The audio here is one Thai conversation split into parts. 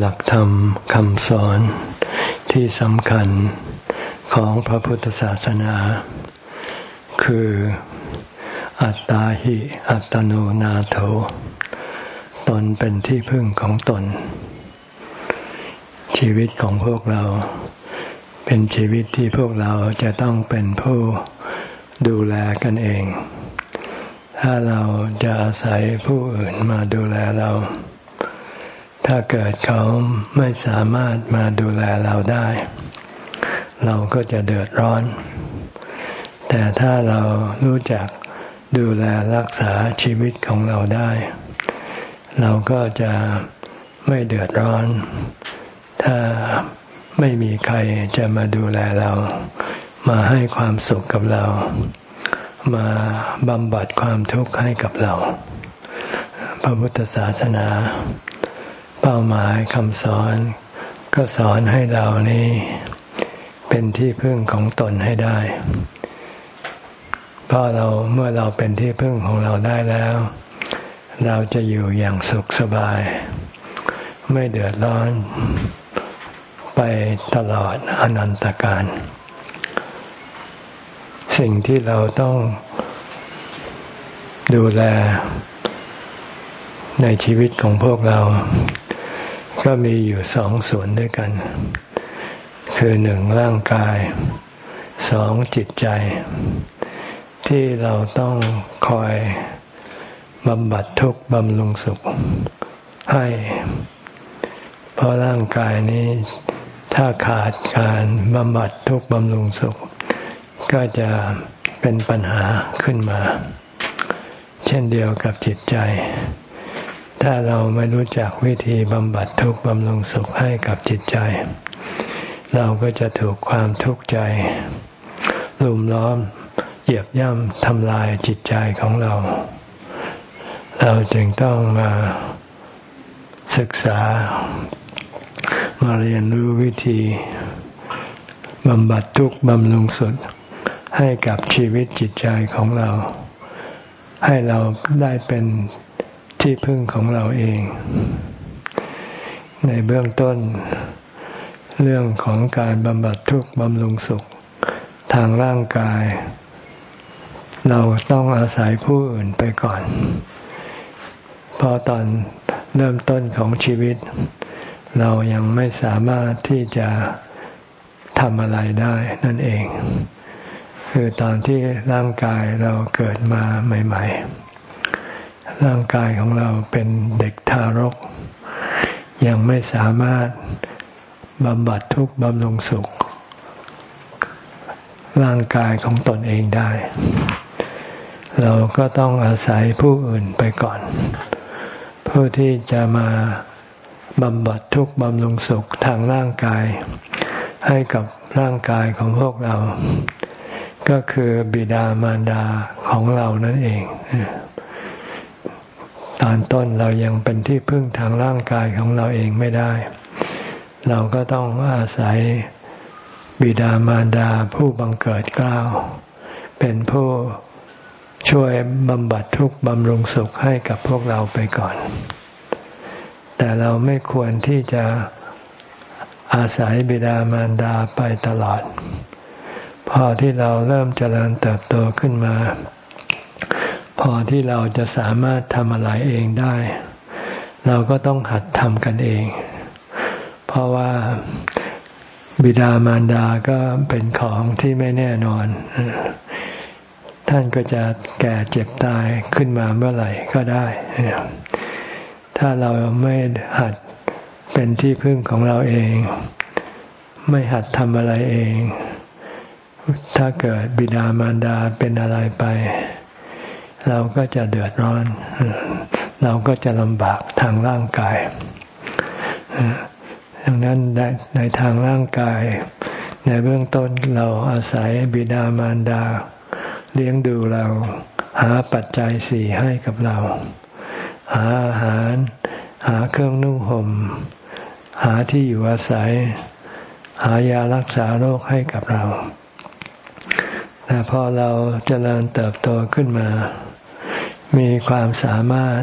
หลักธรรมคำสอนที่สำคัญของพระพุทธศาสนา คืออัตตาหิอัตโนนาโถ ตนเป็นที่พึ่งของตน ชีวิตของพวกเราเป็นชีวิตที่พวกเราจะต้องเป็นผู้ดูแลกันเอง ถ้าเราจะอาศัยผู้อื่นมาดูแลเรา ถ้าเกิดเขาไม่สามารถมาดูแลเราได้ เราก็จะเดือดร้อน แต่ถ้าเรารู้จักดูแลรักษาชีวิตของเราได้ เราก็จะไม่เดือดร้อน ถ้าไม่มีใครจะมาดูแลเรา มาให้ความสุขกับเรา มาบำบัดความทุกข์ให้กับเรา พระพุทธศาสนา เป้าหมายคำสอน ก็สอนให้เรานี้เป็นที่พึ่งของตนให้ได้ เพราะเราเมื่อเราเป็นที่พึ่งของเราได้แล้ว เราจะอยู่อย่างสุขสบาย ไม่เดือดร้อน ไปตลอดอนันตการ สิ่งที่เราต้องดูแลในชีวิตของพวกเรา ก็มีอยู่สองส่วนด้วยกัน คือหนึ่งร่างกายสองจิตใจ ที่เราต้องคอยบำบัดทุกข์บำรุงสุขให้ เพราะร่างกายนี้ถ้าขาดการบำบัดทุกข์บำรุงสุข ก็จะเป็นปัญหาขึ้นมา เช่นเดียวกับจิตใจ ถ้าเราไม่รู้จักวิธีบำบัดทุกข์บำรุงสุขให้กับจิตใจ เราก็จะถูกความทุกข์ใจลุมล้อม เหยียบย่ำทำลายจิตใจของเรา เราจึงต้องมาศึกษา มาเรียนรู้วิธีบำบัดทุกข์บำรุงสุขให้กับชีวิตจิตใจของเรา ให้เราได้เป็น ที่พึ่งของเราเอง ในเบื้องต้น เรื่องของการบำบัดทุกข์บำรุงสุข ทางร่างกาย เราต้องอาศัยผู้อื่นไปก่อน เพราะตอนเริ่มต้นของชีวิต เรายังไม่สามารถที่จะทำอะไรได้นั่นเอง คือตอนที่ร่างกายเราเกิดมาใหม่ ๆ ร่างกายของเราเป็นเด็กทารก ยังไม่สามารถบำบัดทุกข์บำรุงสุข ร่างกายของตนเองได้ เราก็ต้องอาศัยผู้อื่นไปก่อน ผู้ที่จะมาบำบัดทุกข์บำรุงสุขทางร่างกาย ให้กับร่างกายของพวกเรา ก็คือบิดามารดาของเรานั่นเอง ตอนต้นเรายังเป็นที่พึ่งทางร่างกายของเราเองไม่ได้ เราก็ต้องอาศัยบิดามารดาผู้บังเกิดกล้าว เป็นผู้ช่วยบำบัดทุกข์บำรุงสุขให้กับพวกเราไปก่อน แต่เราไม่ควรที่จะอาศัยบิดามารดาไปตลอด พอที่เราเริ่มเจริญเติบโตขึ้นมา พอที่เราจะสามารถทำอะไรเองได้ เราก็ต้องหัดทำกันเอง เพราะว่าบิดามารดาก็เป็นของที่ไม่แน่นอน ท่านก็จะแก่เจ็บตายขึ้นมาเมื่อไหร่ก็ได้ ถ้าเราไม่หัดเป็นที่พึ่งของเราเอง ไม่หัดทำอะไรเอง ถ้าเกิดบิดามารดาเป็นอะไรไป เราก็จะเดือดร้อน เราก็จะลำบากทางร่างกายดังนั้นในทางร่างกาย ในเบื้องต้นเราอาศัยบิดามารดา เลี้ยงดูเราหาปัจจัยสี่ให้กับเรา หาอาหาร หาเครื่องนุ่งห่ม หาที่อยู่อาศัย หายารักษาโรคให้กับเราแต่พอเราจเจริญเติบโตขึ้นมา มีความสามารถ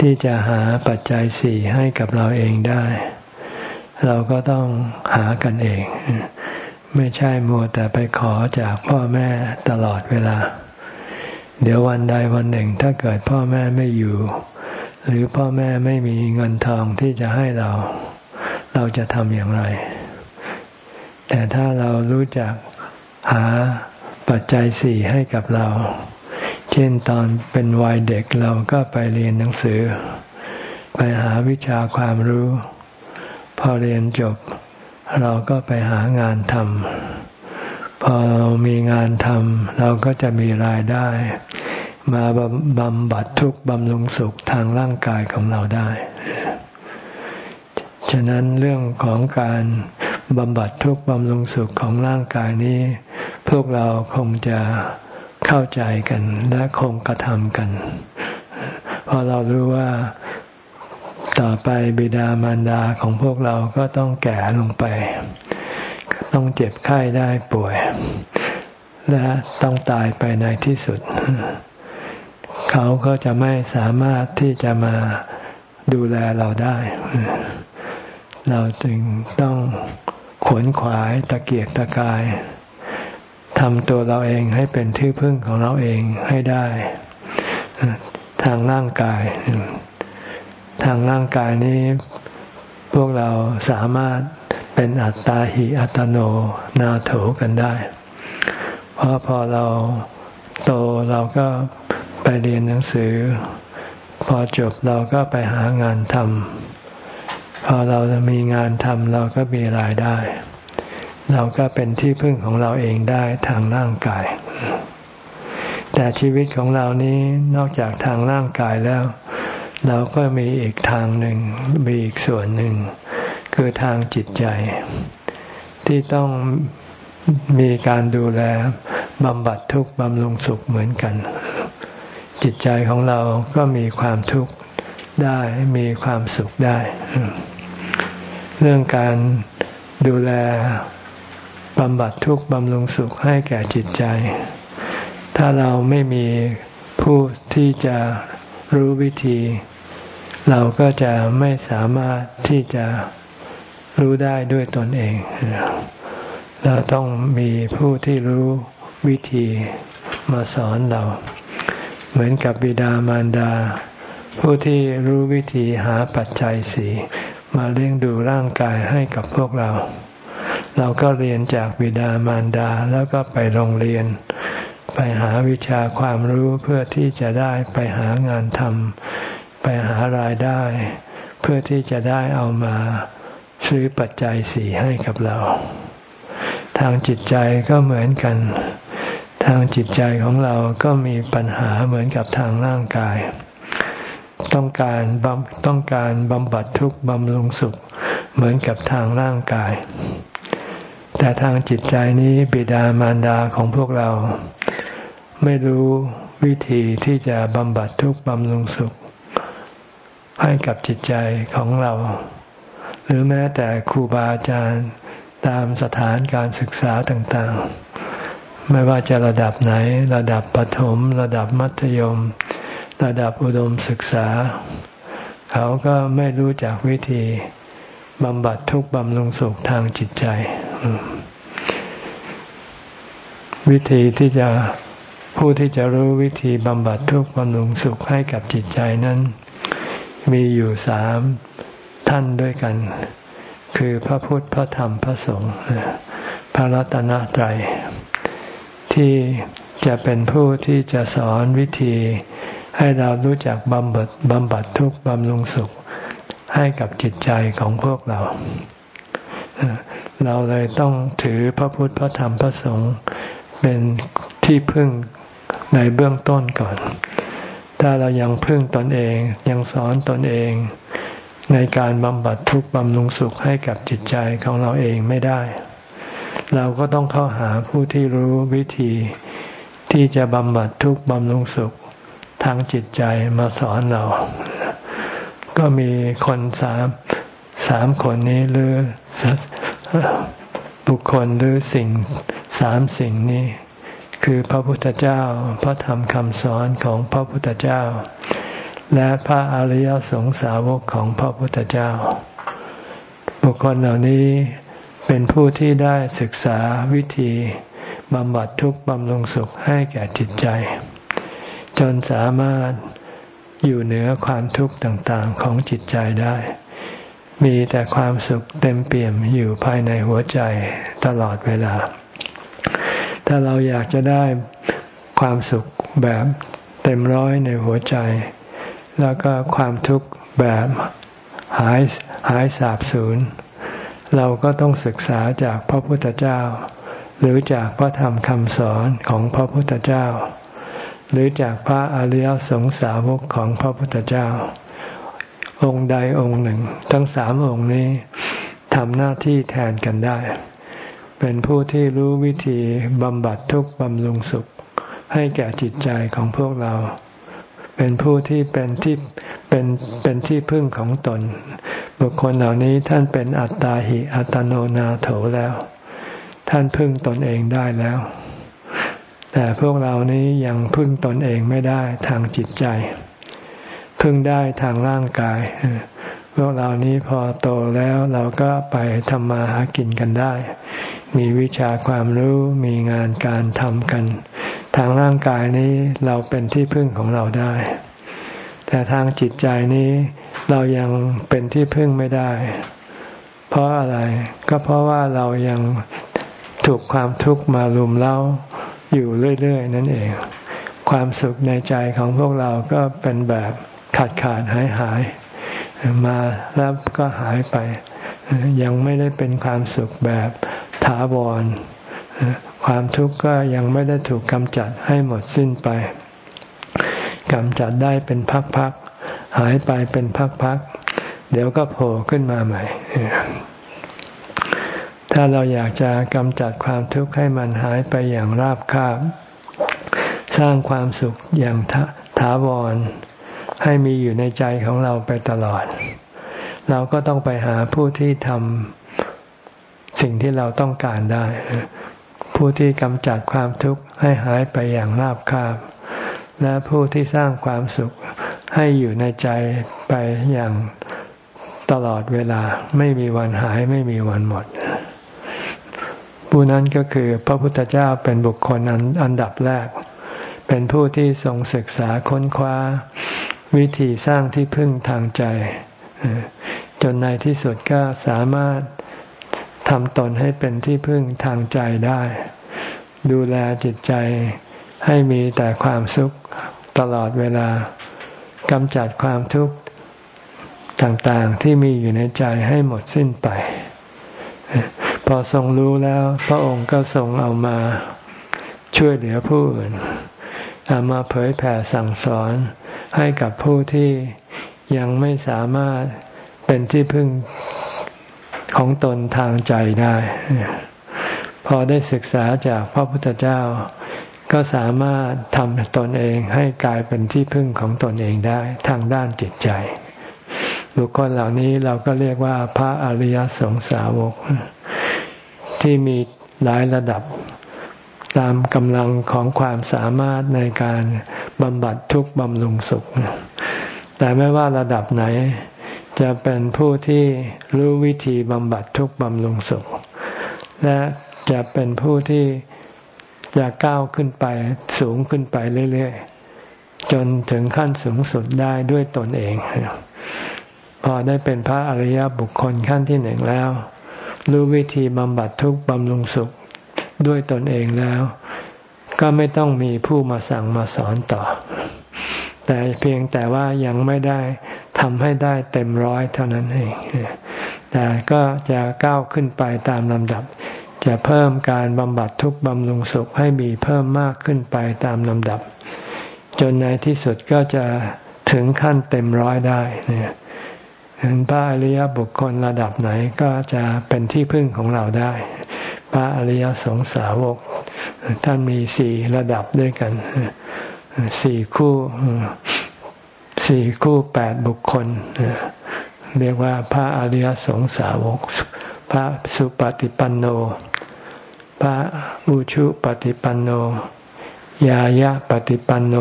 ที่จะหาปัจจัยสี่ให้กับเราเองได้ เราก็ต้องหากันเอง ไม่ใช่มัวแต่ไปขอจากพ่อแม่ตลอดเวลา เดี๋ยววันใดวันหนึ่งถ้าเกิดพ่อแม่ไม่อยู่ หรือพ่อแม่ไม่มีเงินทองที่จะให้เรา เราจะทำอย่างไร แต่ถ้าเรารู้จักหาปัจจัยสี่ให้กับเรา เช่นตอนเป็นวัยเด็กเราก็ไปเรียนหนังสือ ไปหาวิชาความรู้ พอเรียนจบ เราก็ไปหางานทำพอมีงานทำเราก็จะมีรายได้ มาบำบัดทุกบำรุงสุขทางร่างกายของเราได้ ฉะนั้นเรื่องของการบำบัดทุกบำรุงสุขของร่างกายนี้ พวกเราคงจะ เข้าใจกันและคงกระทำกันเพราะเรารู้ว่าต่อไปบิดามารดาของพวกเราก็ต้องแก่ลงไป ต้องเจ็บไข้ได้ป่วย และต้องตายไปในที่สุด เขาก็จะไม่สามารถที่จะมาดูแลเราได้ เราจึงต้องขวนขวายตะเกียกตะกาย ทำตัวเราเองให้เป็นที่พึ่งของเราเองให้ได้ ทางร่างกาย ทางร่างกายนี้พวกเราสามารถเป็นอัตตาหิอัตโนนาโถกันได้ เพราะพอเราโตเราก็ไปเรียนหนังสือ พอจบเราก็ไปหางานทำพอเรามีงานทำเราก็มีรายได้ เราก็เป็นที่พึ่งของเราเองได้ทางร่างกาย แต่ชีวิตของเรานี้นอกจากทางร่างกายแล้ว เราก็มีอีกทางหนึ่งมีอีกส่วนหนึ่ง คือทางจิตใจ ที่ต้องมีการดูแลบำบัดทุกข์บำรุงสุขเหมือนกัน จิตใจของเราก็มีความทุกข์ได้มีความสุขได้ เรื่องการดูแล บำบัดทุกข์บำรุงสุขให้แก่จิตใจ ถ้าเราไม่มีผู้ที่จะรู้วิธี เราก็จะไม่สามารถที่จะรู้ได้ด้วยตนเอง เราต้องมีผู้ที่รู้วิธีมาสอนเรา เหมือนกับบิดามารดา ผู้ที่รู้วิธีหาปัจจัยสีมาเลี้ยงดูร่างกายให้กับพวกเรา เราก็เรียนจากบิดามารดาแล้วก็ไปโรงเรียน ไปหาวิชาความรู้เพื่อที่จะได้ไปหางานทำไปหารายได้ เพื่อที่จะได้เอามาซื้อปัจจัยสี่ให้กับเรา ทางจิตใจก็เหมือนกัน ทางจิตใจของเราก็มีปัญหาเหมือนกับทางร่างกาย ต้องการบำต้องการบำบัดทุกข์บำรุงสุขเหมือนกับทางร่างกาย แต่ทางจิตใจนี้บิดามารดาของพวกเรา ไม่รู้วิธีที่จะบำบัดทุกข์บำรุงสุข ให้กับจิตใจของเรา หรือแม้แต่ครูบาอาจารย์ตามสถานการศึกษาต่างๆ ไม่ว่าจะระดับไหน ระดับปถม ระดับมัธยม ระดับอุดมศึกษา เขาก็ไม่รู้จักวิธี บำบัดทุกบำรุงสุขทางจิตใจ วิธีที่จะผู้ที่จะรู้วิธีบำบัดทุกบำรุงสุขให้กับจิตใจนั้น มีอยู่สามท่านด้วยกัน คือพระพุทธพระธรรมพระสงฆ์พระรัตนตรัย ที่จะเป็นผู้ที่จะสอนวิธีให้เรารู้จักบำบัดบำบัดทุกบำรุงสุข ให้กับจิตใจของพวกเรา เราเลยต้องถือพระพุทธพระธรรมพระสงฆ์เป็นที่พึ่งในเบื้องต้นก่อน ถ้าเรายังพึ่งตนเองยังสอนตนเอง ในการบำบัดทุกข์บำรุงสุขให้กับจิตใจของเราเองไม่ได้ เราก็ต้องเข้าหาผู้ที่รู้วิธีที่จะบำบัดทุกข์บำรุงสุขทางจิตใจมาสอนเรา ก็มีคนสามสามคนนี้หรือบุคคลหรือสิ่งสามสิ่งนี้ คือพระพุทธเจ้าพระธรรมคำสอนของพระพุทธเจ้า และพระอริยสงสาวกของพระพุทธเจ้า บุคคลเหล่านี้เป็นผู้ที่ได้ศึกษาวิธีบำบัดทุกข์บำรุงสุขให้แก่จิตใจ จนสามารถ อยู่เหนือความทุกข์ต่างๆของจิตใจได้ มีแต่ความสุขเต็มเปี่ยมอยู่ภายในหัวใจตลอดเวลา ถ้าเราอยากจะได้ความสุขแบบเต็มร้อยในหัวใจ แล้วก็ความทุกข์แบบหายหายสาบสูญเราก็ต้องศึกษาจากพระพุทธเจ้า หรือจากพระธรรมคำสอนของพระพุทธเจ้า หรือจากพระอริยสงสาวกของพระพุทธเจ้า องค์ใดองค์หนึ่ง ทั้งสามองค์นี้ทำหน้าที่แทนกันได้ เป็นผู้ที่รู้วิธีบำบัดทุกข์บำรุงสุข ให้แก่จิตใจของพวกเรา เป็นผู้ที่เป็นที่เป็นเป็นที่พึ่งของตน บุคคลเหล่านี้ท่านเป็นอัตตาหิอัตโนนาโถแล้ว ท่านพึ่งตนเองได้แล้ว แต่พวกเรานี้ยังพึ่งตนเองไม่ได้ทางจิตใจ พึ่งได้ทางร่างกาย พวกเรานี้พอโตแล้วเราก็ไปทำมาหากินกันได้ มีวิชาความรู้มีงานการทำกัน ทางร่างกายนี้เราเป็นที่พึ่งของเราได้ แต่ทางจิตใจนี้เรายังเป็นที่พึ่งไม่ได้ เพราะอะไรก็เพราะว่าเรายังถูกความทุกข์มาลุมเล้า อยู่เรื่อยๆ นั่นเอง ความสุขในใจของพวกเราก็เป็นแบบขาดขาดหายหายมาแล้วก็หายไป ยังไม่ได้เป็นความสุขแบบถาวร ความทุกข์ก็ยังไม่ได้ถูกกำจัดให้หมดสิ้นไปกำจัดได้เป็นพักๆหายไปเป็นพักๆเดี๋ยวก็โผล่ขึ้นมาใหม่ ถ้าเราอยากจะกำจัดความทุกข์ให้มันหายไปอย่างราบคาบ สร้างความสุขอย่างถาวร ให้มีอยู่ในใจของเราไปตลอด เราก็ต้องไปหาผู้ที่ทำสิ่งที่เราต้องการได้ ผู้ที่กำจัดความทุกข์ให้หายไปอย่างราบคาบ และผู้ที่สร้างความสุขให้อยู่ในใจไปอย่างตลอดเวลาไม่มีวันหายไม่มีวันหมด ผู้นั้นก็คือพระพุทธเจ้าเป็นบุคคลอันดับแรก เป็นผู้ที่ทรงศึกษาค้นคว้า วิธีสร้างที่พึ่งทางใจ จนในที่สุดก็สามารถทำตนให้เป็นที่พึ่งทางใจได้ ดูแลจิตใจให้มีแต่ความสุขตลอดเวลากำจัดความทุกข์ต่างๆที่มีอยู่ในใจให้หมดสิ้นไป พอทรงรู้แล้ว พระองค์ก็ทรงเอามาช่วยเหลือผู้อื่นเอามาเผยแผ่สั่งสอนให้กับผู้ที่ยังไม่สามารถเป็นที่พึ่งของตนทางใจได้ พอได้ศึกษาจากพระพุทธเจ้า ก็สามารถทำตนเองให้กลายเป็นที่พึ่งของตนเองได้ทางด้านจิตใจ บุคคลเหล่านี้เราก็เรียกว่าพระอริยสงสาวก ที่มีหลายระดับตามกำลังของความสามารถในการบำบัดทุกข์บำรุงสุข แต่ไม่ว่าระดับไหน จะเป็นผู้ที่รู้วิธีบำบัดทุกข์บำรุงสุข และจะเป็นผู้ที่จะก้าวขึ้นไปสูงขึ้นไปเรื่อยๆ จนถึงขั้นสูงสุดได้ด้วยตนเอง พอได้เป็นพระอริยบุคคลขั้นที่หนึ่งแล้ว รู้วิธีบำบัดทุกข์บำรุงสุขด้วยตนเองแล้ว ก็ไม่ต้องมีผู้มาสั่งมาสอนต่อ แต่เพียงแต่ว่ายังไม่ได้ทำให้ได้เต็มร้อยเท่านั้นเอง แต่ก็จะก้าวขึ้นไปตามลำดับ จะเพิ่มการบำบัดทุกบำรุงสุขให้มีเพิ่มมากขึ้นไปตามลำดับ จนในที่สุดก็จะถึงขั้นเต็มร้อยได้เนี่ย เห็นพระอริยบุคคลระดับไหนก็จะเป็นที่พึ่งของเราได้ พระอริยสงสาวก ท่านมีสี่ระดับด้วยกันสี่คู่สี่คู่แปดบุคคล เรียกว่าพระอริยสงสาวก พระสุปฏิปันโน พระอุชุปฏิปันโน ยายะปฏิปันโน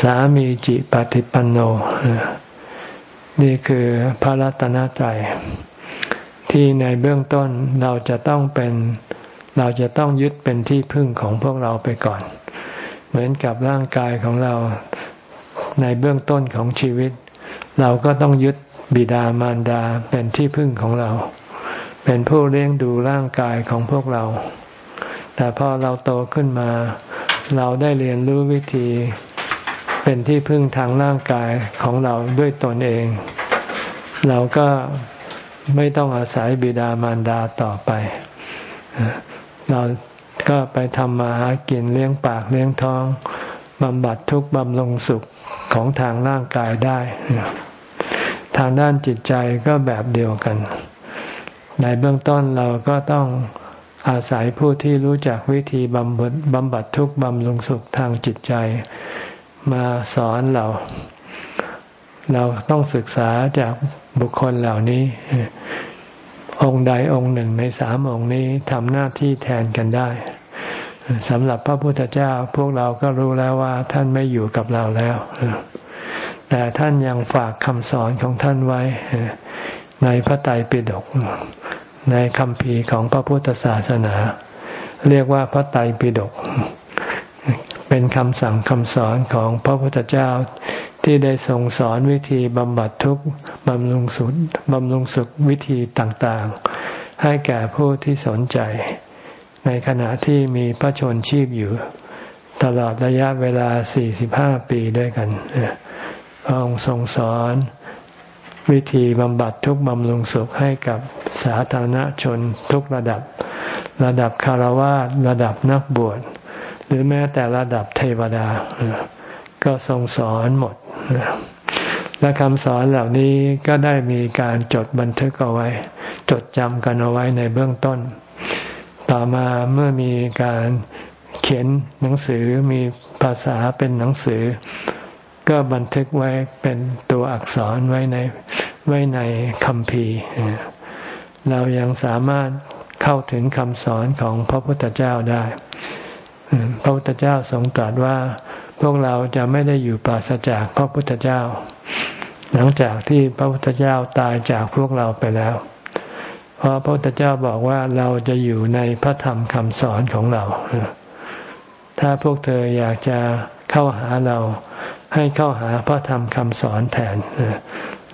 สามีจิปฏิปันโน นี่คือพระรัตนตรัยที่ในเบื้องต้นเราจะต้องเป็น เราจะต้องยึดเป็นที่พึ่งของพวกเราไปก่อน เหมือนกับร่างกายของเราในเบื้องต้นของชีวิต เราก็ต้องยึดบิดามารดาเป็นที่พึ่งของเรา เป็นผู้เลี้ยงดูร่างกายของพวกเรา แต่พอเราโตขึ้นมา เราได้เรียนรู้วิธี เป็นที่พึ่งทางร่างกายของเราด้วยตนเอง เราก็ไม่ต้องอาศัยบิดามารดาต่อไป เราก็ไปทำมาหากินเลี้ยงปากเลี้ยงท้องบำบัดทุกข์บำรุงสุขของทางร่างกายได้ ทางด้านจิตใจก็แบบเดียวกัน ในเบื้องต้นเราก็ต้องอาศัยผู้ที่รู้จักวิธีบำบัดบำบัดทุกข์บำรุงสุขทางจิตใจ มาสอนเรา เราต้องศึกษาจากบุคคลเหล่านี้ องค์ใดองค์หนึ่งในสามองค์นี้ทำหน้าที่แทนกันได้สำหรับพระพุทธเจ้าพวกเราก็รู้แล้วว่าท่านไม่อยู่กับเราแล้ว แต่ท่านยังฝากคำสอนของท่านไว้ ในพระไตรปิฎกในคำพีของพระพุทธศาสนา เรียกว่าพระไตรปิฎก เป็นคำสั่งคำสอนของพระพุทธเจ้าที่ได้ทรงสอนวิธีบำบัดทุกข์บำรุงสุขบำรุงสุขวิธีต่างๆ ให้แก่ผู้ที่สนใจ ในขณะที่มีพระชนชีพอยู่ ตลอดระยะเวลา 45 ปีด้วยกันพระองค์ทรงสอนวิธีบำบัดทุกบำรุงสุขให้กับสาธารณชนทุกระดับ ระดับคารวะระดับนักบวช หรือแม้แต่ระดับเทวดา ก็ทรงสอนหมด และคำสอนเหล่านี้ก็ได้มีการจดบันทึกเอาไว้ จดจำกันเอาไว้ในเบื้องต้น ต่อมาเมื่อมีการเขียนหนังสือมีภาษาเป็นหนังสือ ก็บันทึกไว้เป็นตัวอักษรไว้ในไว้ในคำพีเรายังสามารถเข้าถึงคำสอนของพระพุทธเจ้าได้ พระพุทธเจ้าทรงตรัสว่า พวกเราจะไม่ได้อยู่ปราศจากพระพุทธเจ้า หลังจากที่พระพุทธเจ้าตายจากพวกเราไปแล้ว เพราะพระพุทธเจ้าบอกว่าเราจะอยู่ในพระธรรมคำสอนของเรา ถ้าพวกเธออยากจะเข้าหาเราให้เข้าหาพระธรรมคำสอนแทน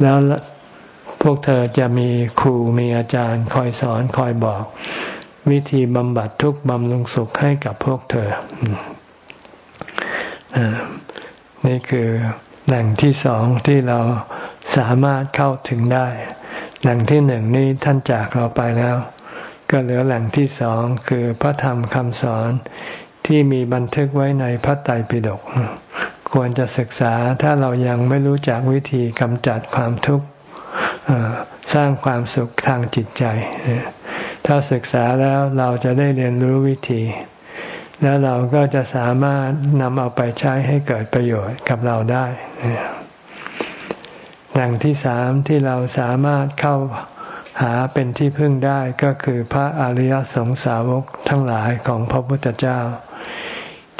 แล้วพวกเธอจะมีครูมีอาจารย์คอยสอนคอยบอก วิธีบำบัดทุกข์บำรุงสุขให้กับพวกเธอ นี่คือแหล่งที่สองที่เราสามารถเข้าถึงได้ แหล่งที่หนึ่งนี้ท่านจากเราไปแล้ว ก็เหลือแหล่งที่สองคือพระธรรมคำสอนที่มีบันทึกไว้ในพระไตรปิฎกควรจะศึกษาถ้าเรายังไม่รู้จักวิธีกำจัดความทุกข์สร้างความสุขทางจิตใจ ถ้าศึกษาแล้วเราจะได้เรียนรู้วิธี แล้วเราก็จะสามารถนำเอาไปใช้ให้เกิดประโยชน์กับเราได้แหล่งที่สามที่เราสามารถเข้าหาเป็นที่พึ่งได้ก็คือพระอริยสงสาวกทั้งหลายของพระพุทธเจ้า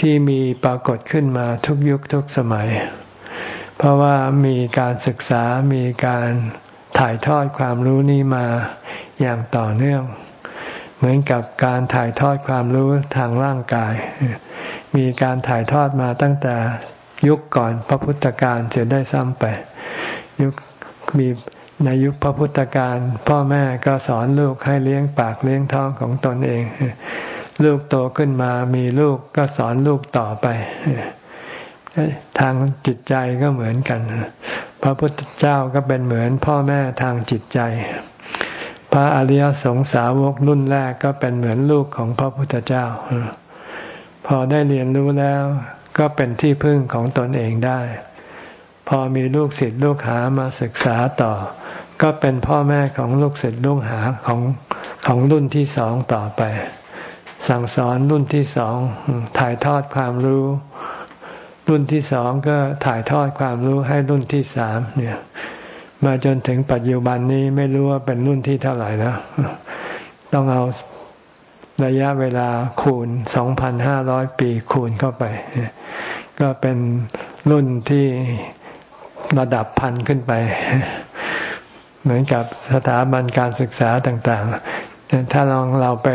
ที่มีปรากฏขึ้นมาทุกยุคทุกสมัย เพราะว่ามีการศึกษามีการถ่ายทอดความรู้นี้มาอย่างต่อเนื่อง เหมือนกับการถ่ายทอดความรู้ทางร่างกาย มีการถ่ายทอดมาตั้งแต่ยุคก่อนพระพุทธการเสียได้ซ้ำไป ยุคมีในยุคพระพุทธการพ่อแม่ก็สอนลูกให้เลี้ยงปากเลี้ยงท้องของตนเอง ลูกโตขึ้นมามีลูกก็สอนลูกต่อไป ทางจิตใจก็เหมือนกัน พระพุทธเจ้าก็เป็นเหมือนพ่อแม่ทางจิตใจ พระอริยสงสาวกรุ่นแรกก็เป็นเหมือนลูกของพระพุทธเจ้า พอได้เรียนรู้แล้วก็เป็นที่พึ่งของตนเองได้ พอมีลูกศิษย์ลูกหามาศึกษาต่อ ก็เป็นพ่อแม่ของลูกศิษย์ลูกหาของของรุ่นที่สองต่อไป สั่งสอนรุ่นที่สองถ่ายทอดความรู้ รุ่นที่สองก็ถ่ายทอดความรู้ให้รุ่นที่สามเนี่ย มาจนถึงปัจจุบันนี้ไม่รู้ว่าเป็นรุ่นที่เท่าไหร่แล้ว ต้องเอาระยะเวลาคูณสองพันห้าร้อยปีคูณเข้าไป ก็เป็นรุ่นที่ระดับพันขึ้นไป เหมือนกับสถาบันการศึกษาต่างๆ ถ้าลองเราไป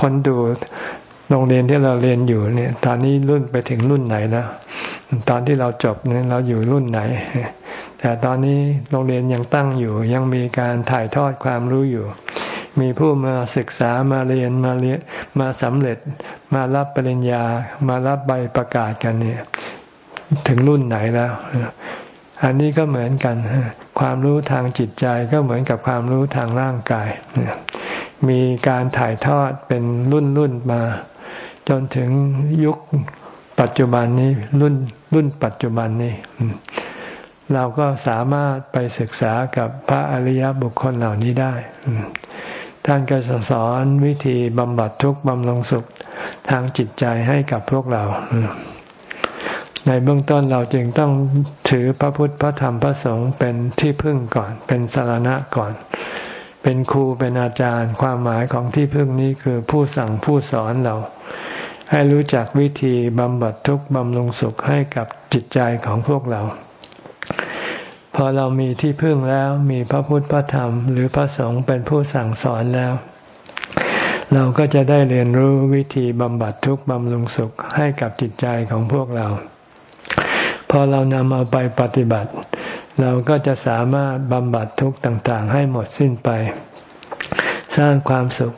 ค้นดูโรงเรียนที่เราเรียนอยู่เนี่ย ตอนนี้รุ่นไปถึงรุ่นไหนแล้ว ตอนที่เราจบเนี่ยเราอยู่รุ่นไหน แต่ตอนนี้โรงเรียนยังตั้งอยู่ ยังมีการถ่ายทอดความรู้อยู่ มีผู้มาศึกษามาเรียนมาเรียนมาสำเร็จมารับปริญญามารับใบประกาศกันเนี่ย ถึงรุ่นไหนแล้วอันนี้ก็เหมือนกัน ความรู้ทางจิตใจก็เหมือนกับความรู้ทางร่างกาย มีการถ่ายทอดเป็นรุ่นรุ่นมา จนถึงยุคปัจจุบันนี้รุ่นรุ่นปัจจุบันนี้ เราก็สามารถไปศึกษากับพระอริยบุคคลเหล่านี้ได้ ท่านก็จะสอนวิธีบำบัดทุกข์บำรุงสุขทางจิตใจให้กับพวกเรา ในเบื้องต้นเราจึงต้องถือพระพุทธพระธรรมพระสงฆ์เป็นที่พึ่งก่อน เป็นสารณะก่อน เป็นครูเป็นอาจารย์ ความหมายของที่พึ่งนี้คือผู้สั่งผู้สอนเราให้รู้จักวิธีบำบัดทุกข์บำรุงสุขให้กับจิตใจของพวกเรา พอเรามีที่พึ่งแล้วมีพระพุทธพระธรรม หรือพระสงฆ์เป็นผู้สั่งสอนแล้ว เราก็จะได้เรียนรู้วิธีบำบัดทุกข์บำรุงสุขให้กับจิตใจของพวกเรา พอเรานำเอาไปปฏิบัติ เราก็จะสามารถบำบัดทุกข์ต่างๆ ให้หมดสิ้นไป สร้างความสุข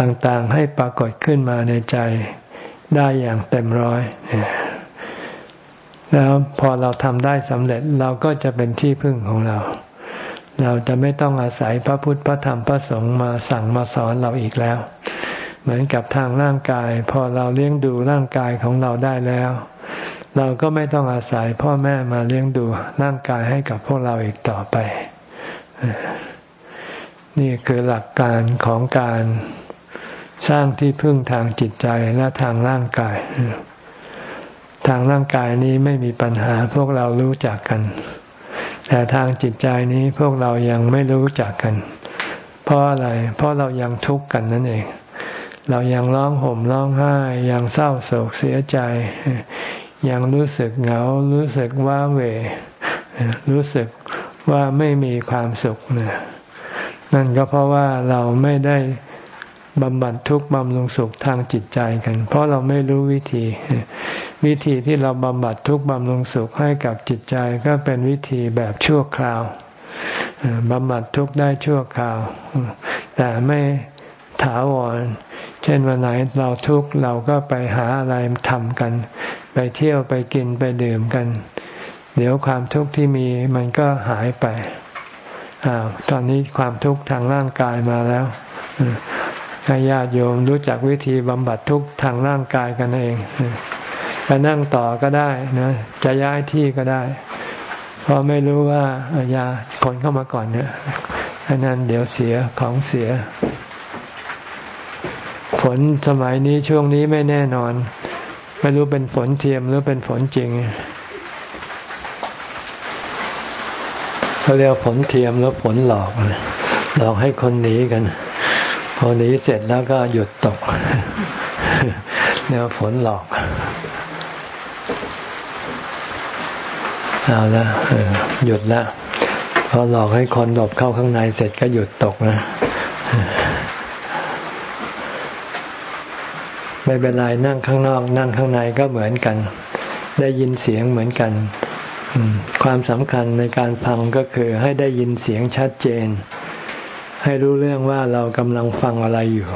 ต่างๆให้ปรากฏขึ้นมาในใจได้อย่างเต็มร้อย แล้วพอเราทำได้สำเร็จเราก็จะเป็นที่พึ่งของเรา เราจะไม่ต้องอาศัยพระพุทธพระธรรมพระสงฆ์มาสั่งมาสอนเราอีกแล้ว เหมือนกับทางร่างกาย พอเราเลี้ยงดูร่างกายของเราได้แล้ว เราก็ไม่ต้องอาศัยพ่อแม่มาเลี้ยงดูร่างกายให้กับพวกเราอีกต่อไป นี่คือหลักการของการสร้างที่พึ่งทางจิตใจและทางร่างกาย ทางร่างกายนี้ไม่มีปัญหาพวกเรารู้จักกัน แต่ทางจิตใจนี้พวกเรายังไม่รู้จักกัน เพราะอะไร เพราะเรายังทุกข์กันนั่นเอง เรายังร้องห่มร้องไห้ ยังเศร้าโศกเสียใจ ยังรู้สึกเหงา รู้สึกว่าเว รู้สึกว่าไม่มีความสุขนนั่นก็เพราะว่าเราไม่ได้ บำบัดทุกข์บำรุงสุขทางจิตใจกัน เพราะเราไม่รู้วิธี วิธีที่เราบำบัดทุกข์บำรุงสุขให้กับจิตใจก็เป็นวิธีแบบชั่วคราวบำบัดทุกข์ได้ชั่วคราว แต่ไม่ถาวร เช่นวันไหนเราทุกข์เราก็ไปหาอะไรทำกัน ไปเที่ยวไปกินไปดื่มกัน เดี๋ยวความทุกข์ที่มีมันก็หายไปอตอนนี้ความทุกข์ทางร่างกายมาแล้ว ให้ญาติโยมรู้จักวิธีบำบัดทุกทางร่างกายกันเองจะนั่งต่อก็ได้นะจะย้ายที่ก็ได้ เพราะไม่รู้ว่าอาญาคนเข้ามาก่อนเนี่ยอันนั้นเดี๋ยวเสียของเสีย ฝนสมัยนี้ช่วงนี้ไม่แน่นอน ไม่รู้เป็นฝนเทียมหรือเป็นฝนจริงเขาเรียกฝนเทียมแล้วฝนหลอกหลอกให้คนหนีกัน พอหนีเสร็จแล้วก็หยุดตกเนี่ยฝนหลอกเอาละหยุดละพอหลอกให้คนหลบเข้าข้างในเสร็จก็หยุดตกนะไม่เป็นไรนั่งข้างนอก นั่งข้างในก็เหมือนกัน ได้ยินเสียงเหมือนกันความสำคัญในการฟังก็คือให้ได้ยินเสียงชัดเจน ให้รู้เรื่องว่าเรากำลังฟังอะไรอยู่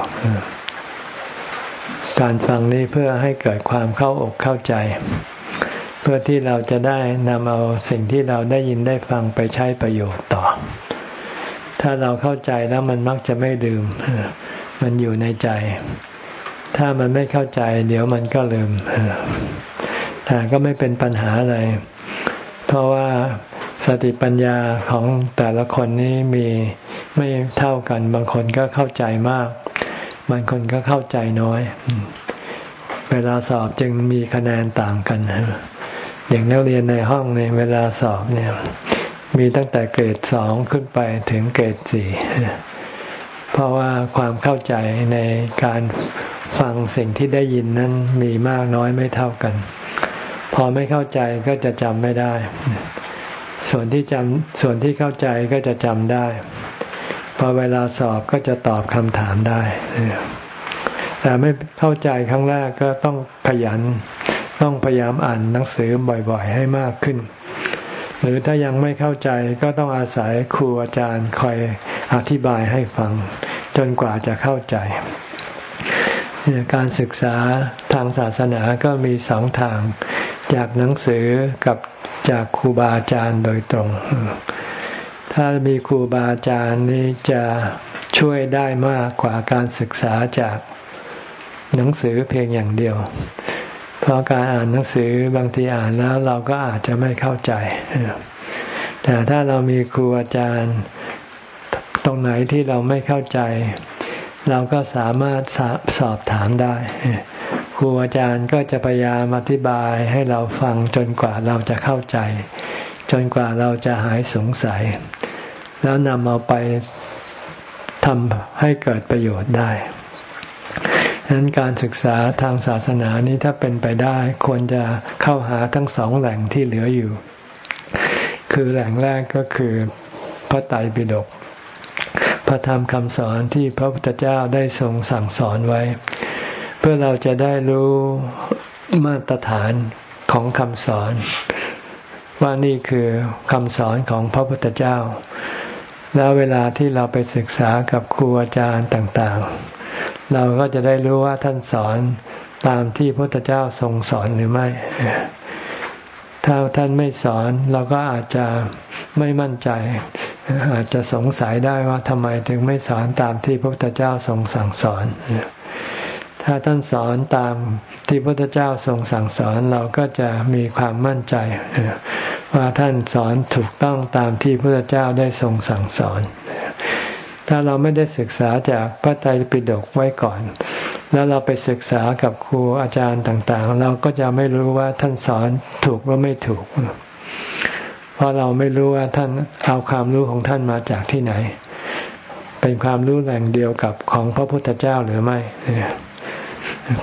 การฟังนี้เพื่อให้เกิดความเข้าอกเข้าใจ เพื่อที่เราจะได้นำเอาสิ่งที่เราได้ยินได้ฟังไปใช้ประโยชน์ต่อ ถ้าเราเข้าใจแล้วมันมักจะไม่ดื่มมันอยู่ในใจ ถ้ามันไม่เข้าใจ เดี๋ยวมันก็ลืม แต่ก็ไม่เป็นปัญหาอะไร เพราะว่าสติปัญญาของแต่ละคนนี้มี ไม่เท่ากัน บางคนก็เข้าใจมาก บางคนก็เข้าใจน้อย เวลาสอบจึงมีคะแนนต่างกันอย่างนักเรียนในห้องในเวลาสอบเนี่ย มีตั้งแต่เกรดสองขึ้นไปถึงเกรดสี่เพราะว่าความเข้าใจในการฟังสิ่งที่ได้ยินนั้นมีมากน้อยไม่เท่ากัน พอไม่เข้าใจก็จะจำไม่ได้ ส่วนที่จำส่วนที่เข้าใจก็จะจำได้ อเวลาสอบก็จะตอบคำถามได้ แต่ไม่เข้าใจครั้งแรกก็ต้องขยัน ต้องพยายามอ่านหนังสือบ่อยๆ ให้มากขึ้น หรือถ้ายังไม่เข้าใจก็ต้องอาศัยครูอาจารย์คอยอธิบายให้ฟัง จนกว่าจะเข้าใจ การศึกษาทางศาสนาก็มีสองทาง จากหนังสือกับจากครูบาอาจารย์โดยตรง ถ้ามีครูบาอาจารย์นี้จะช่วยได้มากกว่าการศึกษาจากหนังสือเพียงอย่างเดียว เพราะการอ่านหนังสือบางทีอ่านแล้วเราก็อาจจะไม่เข้าใจ แต่ถ้าเรามีครูอาจารย์ตรงไหนที่เราไม่เข้าใจ เราก็สามารถสอบถามได้ ครูอาจารย์ก็จะพยายามอธิบายให้เราฟังจนกว่าเราจะเข้าใจ จนกว่าเราจะหายสงสัย แล้วนำเอาไปทำให้เกิดประโยชน์ได้ดังนั้นการศึกษาทางศาสนานี้ถ้าเป็นไปได้ควรจะเข้าหาทั้งสองแหล่งที่เหลืออยู่ คือแหล่งแรกก็คือพระไตรปิฎกพระธรรมคำสอนที่พระพุทธเจ้าได้ทรงสั่งสอนไว้ เพื่อเราจะได้รู้มาตรฐานของคำสอน ว่านี่คือคำสอนของพระพุทธเจ้า แล้วเวลาที่เราไปศึกษากับครูอาจารย์ต่างๆ เราก็จะได้รู้ว่าท่านสอนตามที่พระพุทธเจ้าทรงสอนหรือไม่ ถ้าท่านไม่สอนเราก็อาจจะไม่มั่นใจ อาจจะสงสัยได้ว่าทำไมถึงไม่สอนตามที่พระพุทธเจ้าทรงสั่งสอน ถ้าท่านสอนตามที่พระพุทธเจ้าทรงสั่งสอนเราก็จะมีความมั่นใจ ว่าท่านสอนถูกต้องตามที่พระพุทธเจ้าได้ทรงสั่งสอน ถ้าเราไม่ได้ศึกษาจากพระไตรปิฎกไว้ก่อน แล้วเราไปศึกษากับครูอาจารย์ต่างๆ เราก็จะไม่รู้ว่าท่านสอนถูกหรือไม่ถูก เพราะเราไม่รู้ว่าท่านเอาความรู้ของท่านมาจากที่ไหน เป็นความรู้แหล่งเดียวกับของพระพุทธเจ้าหรือไม่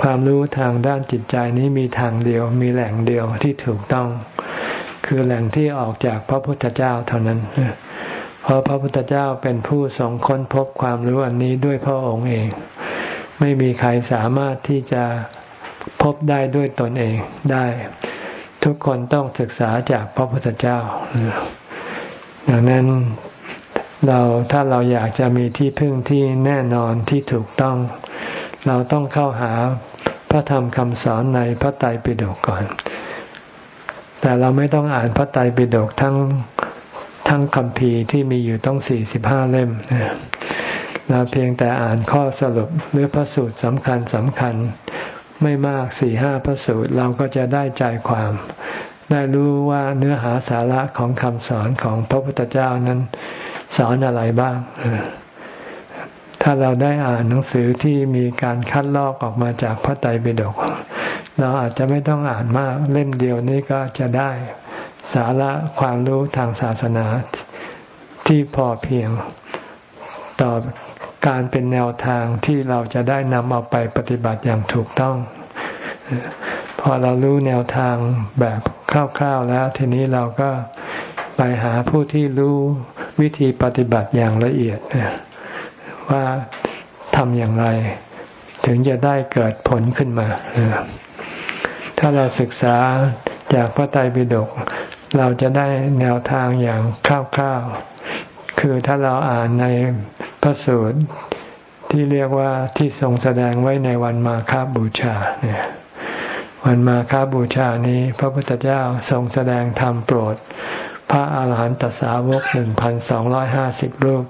ความรู้ทางด้านจิตใจนี้มีทางเดียว มีแหล่งเดียวที่ถูกต้อง คือแหล่งที่ออกจากพระพุทธเจ้าเท่านั้น เพราะพระพุทธเจ้าเป็นผู้ทรงค้นพบความรู้อันนี้ด้วยพระองค์เอง ไม่มีใครสามารถที่จะพบได้ด้วยตนเองได้ ทุกคนต้องศึกษาจากพระพุทธเจ้า ดังนั้นเราถ้าเราอยากจะมีที่พึ่งที่แน่นอนที่ถูกต้อง เราต้องเข้าหาพระธรรมคำสอนในพระไตรปิฎกก่อน แต่เราไม่ต้องอ่านพระไตรปิฎกทั้งทั้งคำพีที่มีอยู่ต้องสี่สิบห้าเล่มเราเพียงแต่อ่านข้อสรุปหรือพระสูตรสำคัญสำคัญไม่มากสี่ห้าพระสูตรเราก็จะได้ใจความ ได้รู้ว่าเนื้อหาสาระของคำสอนของพระพุทธเจ้านั้น สอนอะไรบ้าง ถ้าเราได้อ่านหนังสือที่มีการคัดลอกออกมาจากพระไตรปิฎกเราอาจจะไม่ต้องอ่านมากเล่มเดียวนี้ก็จะได้สาระความรู้ทางศาสนาที่พอเพียงต่อการเป็นแนวทางที่เราจะได้นำเอาไปปฏิบัติอย่างถูกต้อง พอเรารู้แนวทางแบบคร่าวๆแล้ว ทีนี้เราก็ไปหาผู้ที่รู้วิธีปฏิบัติอย่างละเอียด ว่าทำอย่างไร ถึงจะได้เกิดผลขึ้นมา ถ้าเราศึกษาจากพระไตรปิฎกเราจะได้แนวทางอย่างคร่าวๆ คือถ้าเราอ่านในพระสูตรที่เรียกว่าที่ทรงแสดงไว้ในวันมาคาบูชาเนี่ยวันมาคาบูชานี้ พระพุทธเจ้าทรงแสดงธรรมโปรด พระอาหารหันตสาวกหนึ่งพันสองร้อยห้าสิบรูป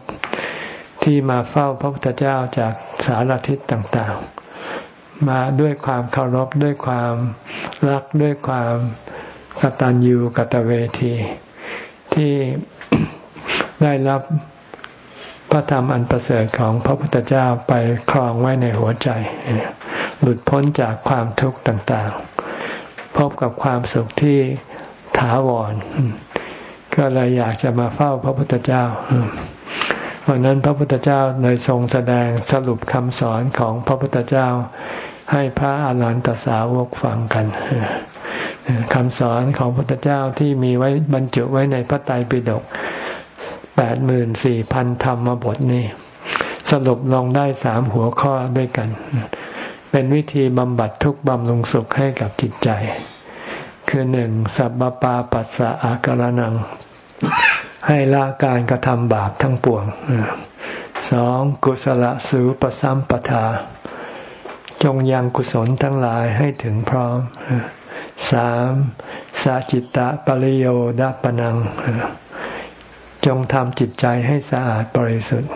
ที่มาเฝ้าพระพุทธเจ้าจากสารทิศต่างๆ มาด้วยความเคารพด้วยความรักด้วยความกตัญญูกตเวที ที่ได้รับพระธรรมอันประเสริฐของพระพุทธเจ้าไปครองไว้ในหัวใจ หลุดพ้นจากความทุกข์ต่างๆ พบกับความสุขที่ถาวร ก็เลยอยากจะมาเฝ้าพระพุทธเจ้า วันนั้นพระพุทธเจ้าเลยทรงแสดงสรุปคำสอนของพระพุทธเจ้า ให้พระอาหารหันตสาวกฟังกันคำสอนของพระพุทธเจ้าที่มีไว้บรรจุไว้ในพระไตรปิฎกแปดหมื่นสี่พันธรรมบทนี้สรุปลงได้สามหัวข้อด้วยกัน เป็นวิธีบำบัดทุกข์บำรุงสุขให้กับจิตใจ คือหนึ่งสัพปาปัสสะอาการนัง ให้ละการกระทำบาปทั้งปวงสองกุศลสูปสัมปทา จงยังกุศลทั้งหลายให้ถึงพร้อมสามสาจิตตะปริโยดาปนัง จงทำจิตใจให้สะอาดบริสุทธิ์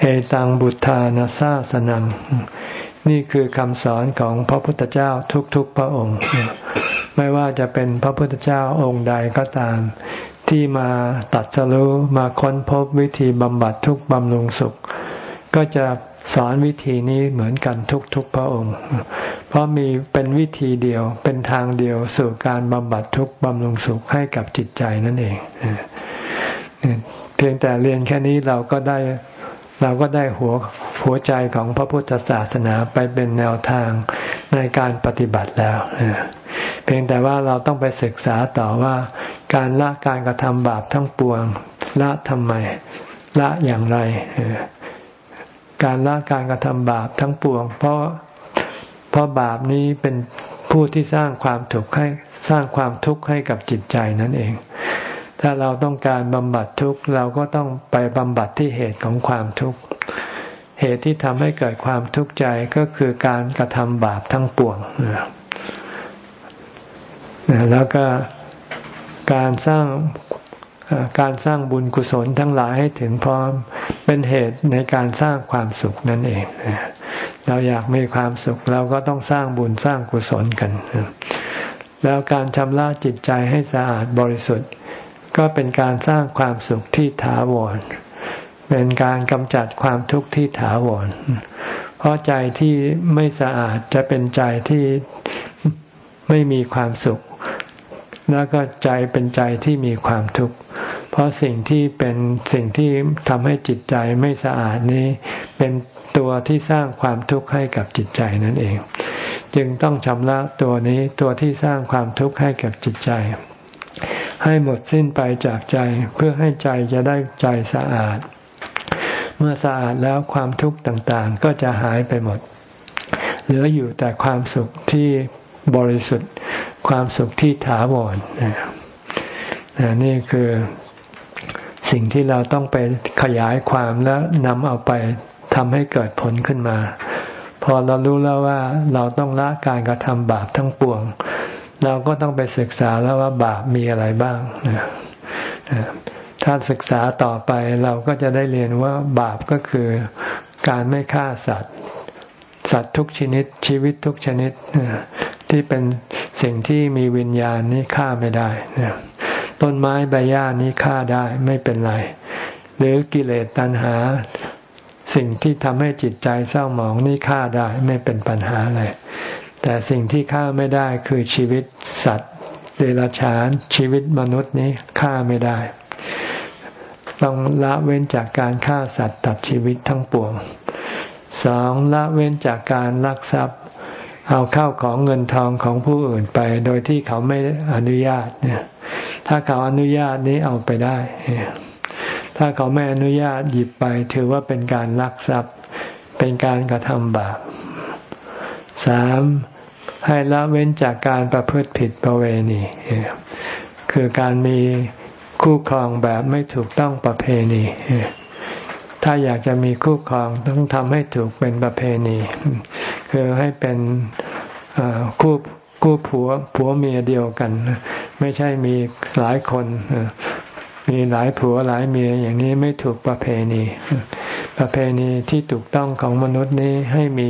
เอตังบุตธานาซาสนัง นี่คือคำสอนของพระพุทธเจ้าทุกๆพระองค์ ไม่ว่าจะเป็นพระพุทธเจ้าองค์ใดก็ตาม ที่มาตัดสรู้มาค้นพบวิธีบำบัดทุกบำรุงสุข ก็จะสอนวิธีนี้เหมือนกันทุกๆพระองค์ เพราะมีเป็นวิธีเดียวเป็นทางเดียวสู่การบำบัดทุกบำรุงสุขให้กับจิตใจนั่นเองเพียงแต่เรียนแค่นี้เราก็ได้ เราก็ได้หัวหัวใจของพระพุทธศาสนาไปเป็นแนวทางในการปฏิบัติแล้ว เพียงแต่ว่าเราต้องไปศึกษาต่อว่าการละการกระทำบาปทั้งปวง ละทำไม ละอย่างไร การละการกระทำบาปทั้งปวง เพราะเพราะบาปนี้เป็นผู้ที่สร้างความทุกข์ให้สร้างความทุกข์ให้กับจิตใจนั่นเอง ถ้าเราต้องการบำบัดทุกข์เราก็ต้องไปบำบัดที่เหตุของความทุกข์ เหตุที่ทำให้เกิดความทุกข์ใจก็คือการกระทำบาปทั้งปวงแล้วก็การสร้างการสร้างบุญกุศลทั้งหลายให้ถึงพร้อมเป็นเหตุในการสร้างความสุขนั่นเอง เราอยากมีความสุขเราก็ต้องสร้างบุญสร้างกุศลกัน แล้วการชำระจิตใจให้สะอาดบริสุทธิ์ ก็เป็นการสร้างความสุขที่ถาวร เป็นการกำจัดความทุกข์ที่ถาวร เพราะใจที่ไม่สะอาดจะเป็นใจที่ไม่มีความสุข แล้วก็ใจเป็นใจที่มีความทุกข์ เพราะสิ่งที่เป็นสิ่งที่ทำให้จิตใจไม่สะอาดนี้ เป็นตัวที่สร้างความทุกข์ให้กับจิตใจนั่นเอง จึงต้องชำระตัวนี้ตัวที่สร้างความทุกข์ให้กับจิตใจ ให้หมดสิ้นไปจากใจเพื่อให้ใจจะได้ใจสะอาด เมื่อสะอาดแล้วความทุกข์ต่างๆ ก็จะหายไปหมด เหลืออยู่แต่ความสุขที่บริสุทธิ์ ความสุขที่ถาวรนี่คือสิ่งที่เราต้องไปขยายความแล้วนำเอาไปทำให้เกิดผลขึ้นมา พอเรารู้แล้วว่าเราต้องละการกระทำบาปทั้งปวง เราก็ต้องไปศึกษาแล้วว่าบาปมีอะไรบ้างถ้าศึกษาต่อไปเราก็จะได้เรียนว่าบาปก็คือการไม่ฆ่าสัตว์ สัตว์ทุกชนิดชีวิตทุกชนิดที่เป็นสิ่งที่มีวิญญาณนี่ฆ่าไม่ได้ต้นไม้ใบหญ้านี้ฆ่าได้ไม่เป็นไร หรือกิเลสตัณหา สิ่งที่ทำให้จิตใจเศร้าหมองนี่ฆ่าได้ไม่เป็นปัญหาเลย แต่สิ่งที่ฆ่าไม่ได้คือชีวิตสัตว์เดรัจฉานชีวิตมนุษย์นี้ฆ่าไม่ได้ ต้องละเว้นจากการฆ่าสัตว์ตัดชีวิตทั้งปวงสองละเว้นจากการลักทรัพย์ เอาเข้าของเงินทองของผู้อื่นไป โดยที่เขาไม่อนุญาตเนี่ย ถ้าเขาอนุญาตนี้เอาไปได้ ถ้าเขาไม่อนุญาตหยิบไป ถือว่าเป็นการลักทรัพย์ เป็นการกระทำบาป สามให้ละเว้นจากการประพฤติผิดประเวณี คือการมีคู่ครองแบบไม่ถูกต้องประเพณี ถ้าอยากจะมีคู่ครองต้องทำให้ถูกเป็นประเพณี คือให้เป็นคู่คู่ผัวผัวเมียเดียวกัน ไม่ใช่มีหลายคน มีหลายผัวหลายเมียอย่างนี้ไม่ถูกประเพณี ประเพณีที่ถูกต้องของมนุษย์นี้ให้มี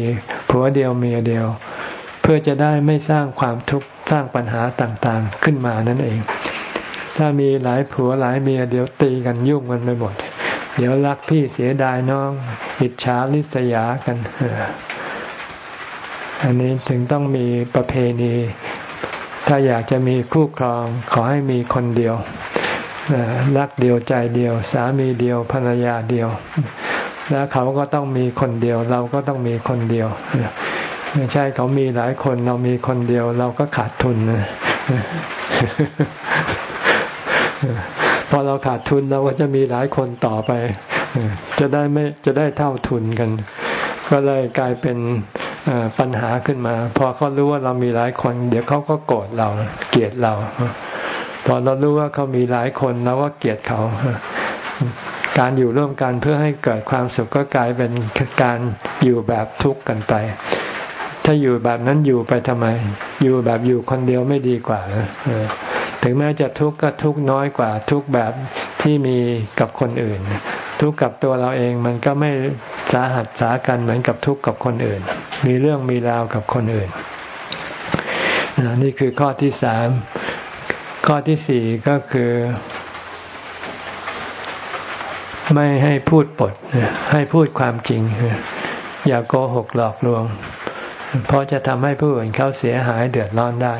ผัวเดียวเมียเดียว เพื่อจะได้ไม่สร้างความทุกข์สร้างปัญหาต่างๆ ขึ้นมานั่นเอง ถ้ามีหลายผัวหลายเมียเดี๋ยวตีกันยุ่งกันไปหมด เดี๋ยวรักพี่เสียดายน้อง อิจฉาริษยากันอันนี้ถึงต้องมีประเพณี ถ้าอยากจะมีคู่ครองขอให้มีคนเดียวรักเดียวใจเดียว สามีเดียวภรรยาเดียว แล้วเขาก็ต้องมีคนเดียว เราก็ต้องมีคนเดียว ไม่ใช่เขามีหลายคนเรามีคนเดียว เราก็ขาดทุนพอเราขาดทุนเราก็จะมีหลายคนต่อไป จะได้ไม่จะได้เท่าทุนกัน ก็เลยกลายเป็นปัญหาขึ้นมา พอเขารู้ว่าเรามีหลายคน เดี๋ยวเขาก็โกรธเราเกลียดเรา พอเรารู้ว่าเขามีหลายคนเราก็เกลียดเขา การอยู่ร่วมกันเพื่อให้เกิดความสุขก็กลายเป็นการอยู่แบบทุกข์กันไป ถ้าอยู่แบบนั้นอยู่ไปทำไม อยู่แบบอยู่คนเดียวไม่ดีกว่าถึงแม้จะทุกข์ก็ทุกข์น้อยกว่า ทุกข์แบบที่มีกับคนอื่น ทุกข์กับตัวเราเองมันก็ไม่สาหัสสากันเหมือนกับทุกข์กับคนอื่น มีเรื่องมีราวกับคนอื่นนี่คือข้อที่สามข้อที่สี่ก็คือ ไม่ให้พูดปด ให้พูดความจริง อย่าโกหกหลอกลวง เพราะจะทำให้ผู้อื่นเขาเสียหายเดือดร้อนได้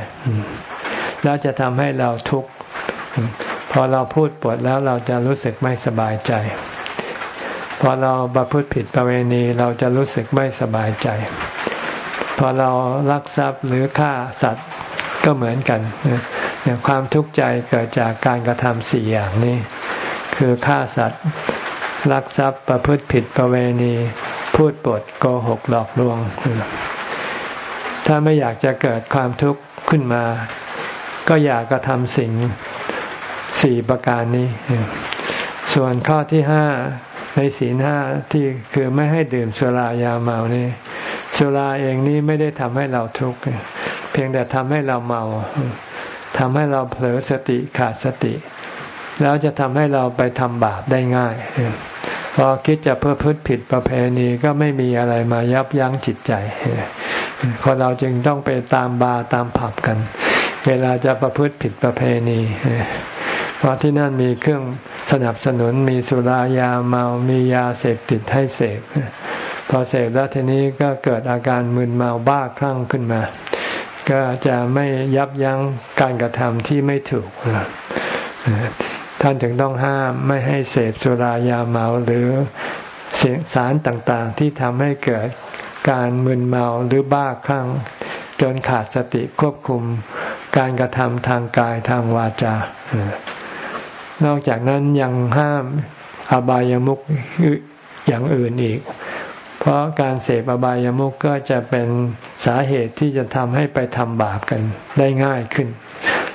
แล้วจะทำให้เราทุกข์ พอเราพูดปดแล้วเราจะรู้สึกไม่สบายใจ พอเราประพฤติผิดประเวณีเราจะรู้สึกไม่สบายใจ พอเราลักทรัพย์หรือฆ่าสัตว์ก็เหมือนกัน ความทุกข์ใจเกิดจากการกระทำสี่อย่างนี้ คือฆ่าสัตว์ลักทรัพย์ประพฤติผิดประเวณี พูดปดโกหกหลอกลวง ถ้าไม่อยากจะเกิดความทุกข์ขึ้นมา ก็อยากกระทำสิ่งสี่ประการนี้ ส่วนข้อที่ห้าในศีลห้าที่คือไม่ให้ดื่มสุรายาเมานี่สุราเองนี้ไม่ได้ทำให้เราทุกข์เพียงแต่ทำให้เราเมาทำให้เราเผลอสติขาดสติ แล้วจะทำให้เราไปทำบาปได้ง่าย พอคิดจะเพื่อพฤติผิดประเพณีก็ไม่มีอะไรมายับยั้งจิตใจคนเราจึงต้องไปตามบาตามผับกัน เวลาจะประพฤติผิดประเพณีเพราะที่นั่นมีเครื่องสนับสนุนมีสุรายาเมามียาเสพติดให้เสพพอเสพแล้วทีนี้ก็เกิดอาการมึนเมาบ้าคลั่งขึ้นมา ก็จะไม่ยับยั้งการกระทำที่ไม่ถูก ท่านถึงต้องห้ามไม่ให้เสพสุรายาเมาหรือเสียงสารต่างๆ ที่ทำให้เกิดการมึนเมาหรือบ้าคลั่ง จนขาดสติควบคุมการกระทำทางกายทางวาจา นอกจากนั้นยังห้ามอบายามุขอย่างอื่นอีก เพราะการเสพอบายามุขก็จะเป็นสาเหตุที่จะทำให้ไปทำบาปกันได้ง่ายขึ้น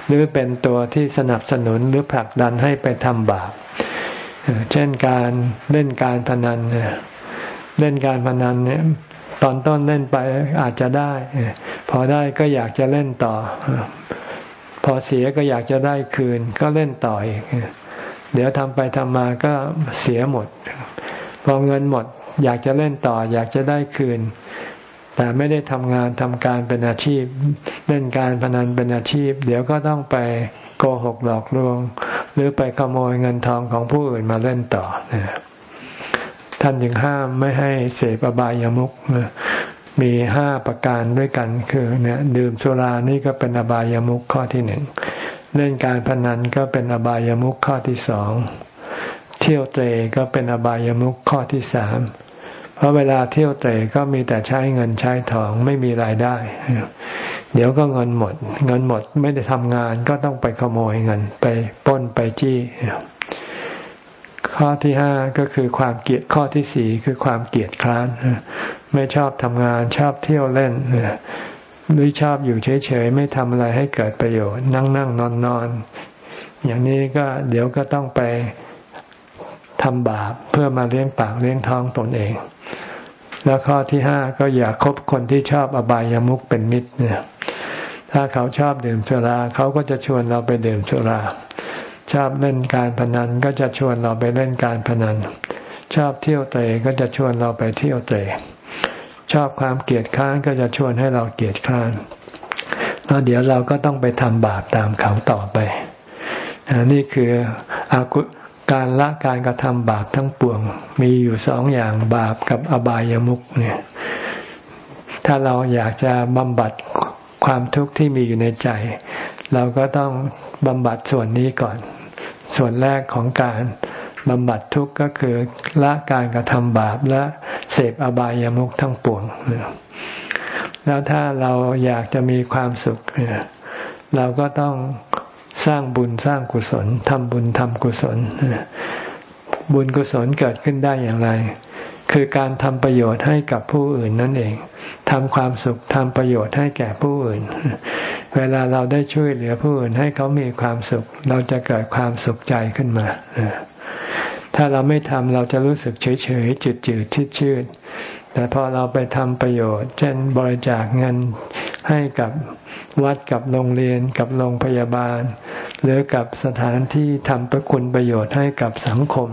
หรือเป็นตัวที่สนับสนุนหรือผลักดันให้ไปทำบาป เช่นการเล่นการพนันเล่นการพนันเนี่ยตอนต้นเล่นไปอาจจะได้ พอได้ก็อยากจะเล่นต่อ พอเสียก็อยากจะได้คืน ก็เล่นต่ออีกเดี๋ยวทำไปทำมาก็เสียหมด พอเงินหมด อยากจะเล่นต่อ อยากจะได้คืน แต่ไม่ได้ทำงานทำการเป็นอาชีพ เล่นการพนันเป็นอาชีพ เดี๋ยวก็ต้องไปโกหกหลอกลวง หรือไปขโมยเงินทองของผู้อื่นมาเล่นต่อนะท่านยังห้ามไม่ให้เสพอบายามุขมีห้าประการด้วยกันคือเนี่ยดื่มสุรานี่ก็เป็นอบายามุขข้อที่หนึ่งเล่นการพนันก็เป็นอบายามุขข้อที่สองเที่ยวเตะก็เป็นอบายามุขข้อที่สาม เพราะเวลาเที่ยวเตะก็มีแต่ใช้เงินใช้ทองไม่มีรายได้ เดี๋ยวก็เงินหมด เงินหมดไม่ได้ทำงานก็ต้องไปขโมยเงินไปป้นไปจี้ข้อที่ห้าก็คือความเกลียดข้อที่สี่คือความเกลียดคร้านไม่ชอบทำงานชอบเที่ยวเล่นหรือชอบอยู่เฉยๆไม่ทำอะไรให้เกิดประโยชน์นั่งนั่งนอนนอนอย่างนี้ก็เดี๋ยวก็ต้องไป ทำบาปเพื่อมาเลี้ยงปากเลี้ยงท้องตนเอง แล้วข้อที่ห้าก็อย่าคบคนที่ชอบอบายามุขเป็นมิตรเนี่ยถ้าเขาชอบดื่มสุราเขาก็จะชวนเราไปดื่มสุรา ชอบเล่นการพนันก็จะชวนเราไปเล่นการพนัน ชอบเที่ยวเตะก็จะชวนเราไปเที่ยวเตะชอบความเกลียดค้านก็จะชวนให้เราเกลียดค้านแล้วเดี๋ยวเราก็ต้องไปทำบาปตามเขาต่อไป นี่คืออากุ การละการกระทำบาปทั้งปวง มีอยู่สองอย่างบาปกับอบายามุขเนี่ย ถ้าเราอยากจะบำบัดความทุกข์ที่มีอยู่ในใจ เราก็ต้องบำบัดส่วนนี้ก่อน ส่วนแรกของการบำบัดทุกข์ก็คือละการกระทำบาปและเสพอบายามุขทั้งปวง แล้วถ้าเราอยากจะมีความสุข เราก็ต้อง สร้างบุญสร้างกุศลทำบุญทำกุศล บุญกุศลเกิดขึ้นได้อย่างไร คือการทำประโยชน์ให้กับผู้อื่นนั่นเองทำความสุขทำประโยชน์ให้แก่ผู้อื่น เวลาเราได้ช่วยเหลือผู้อื่นให้เขามีความสุข เราจะเกิดความสุขใจขึ้นมา ถ้าเราไม่ทำเราจะรู้สึกเฉยเฉยจืดจืดชืดชืดแต่พอเราไปทำประโยชน์ เช่นบริจาคเงิน ให้กับวัดกับโรงเรียนกับโรงพยาบาล หรือกับสถานที่ทำประคุณประโยชน์ให้กับสังคม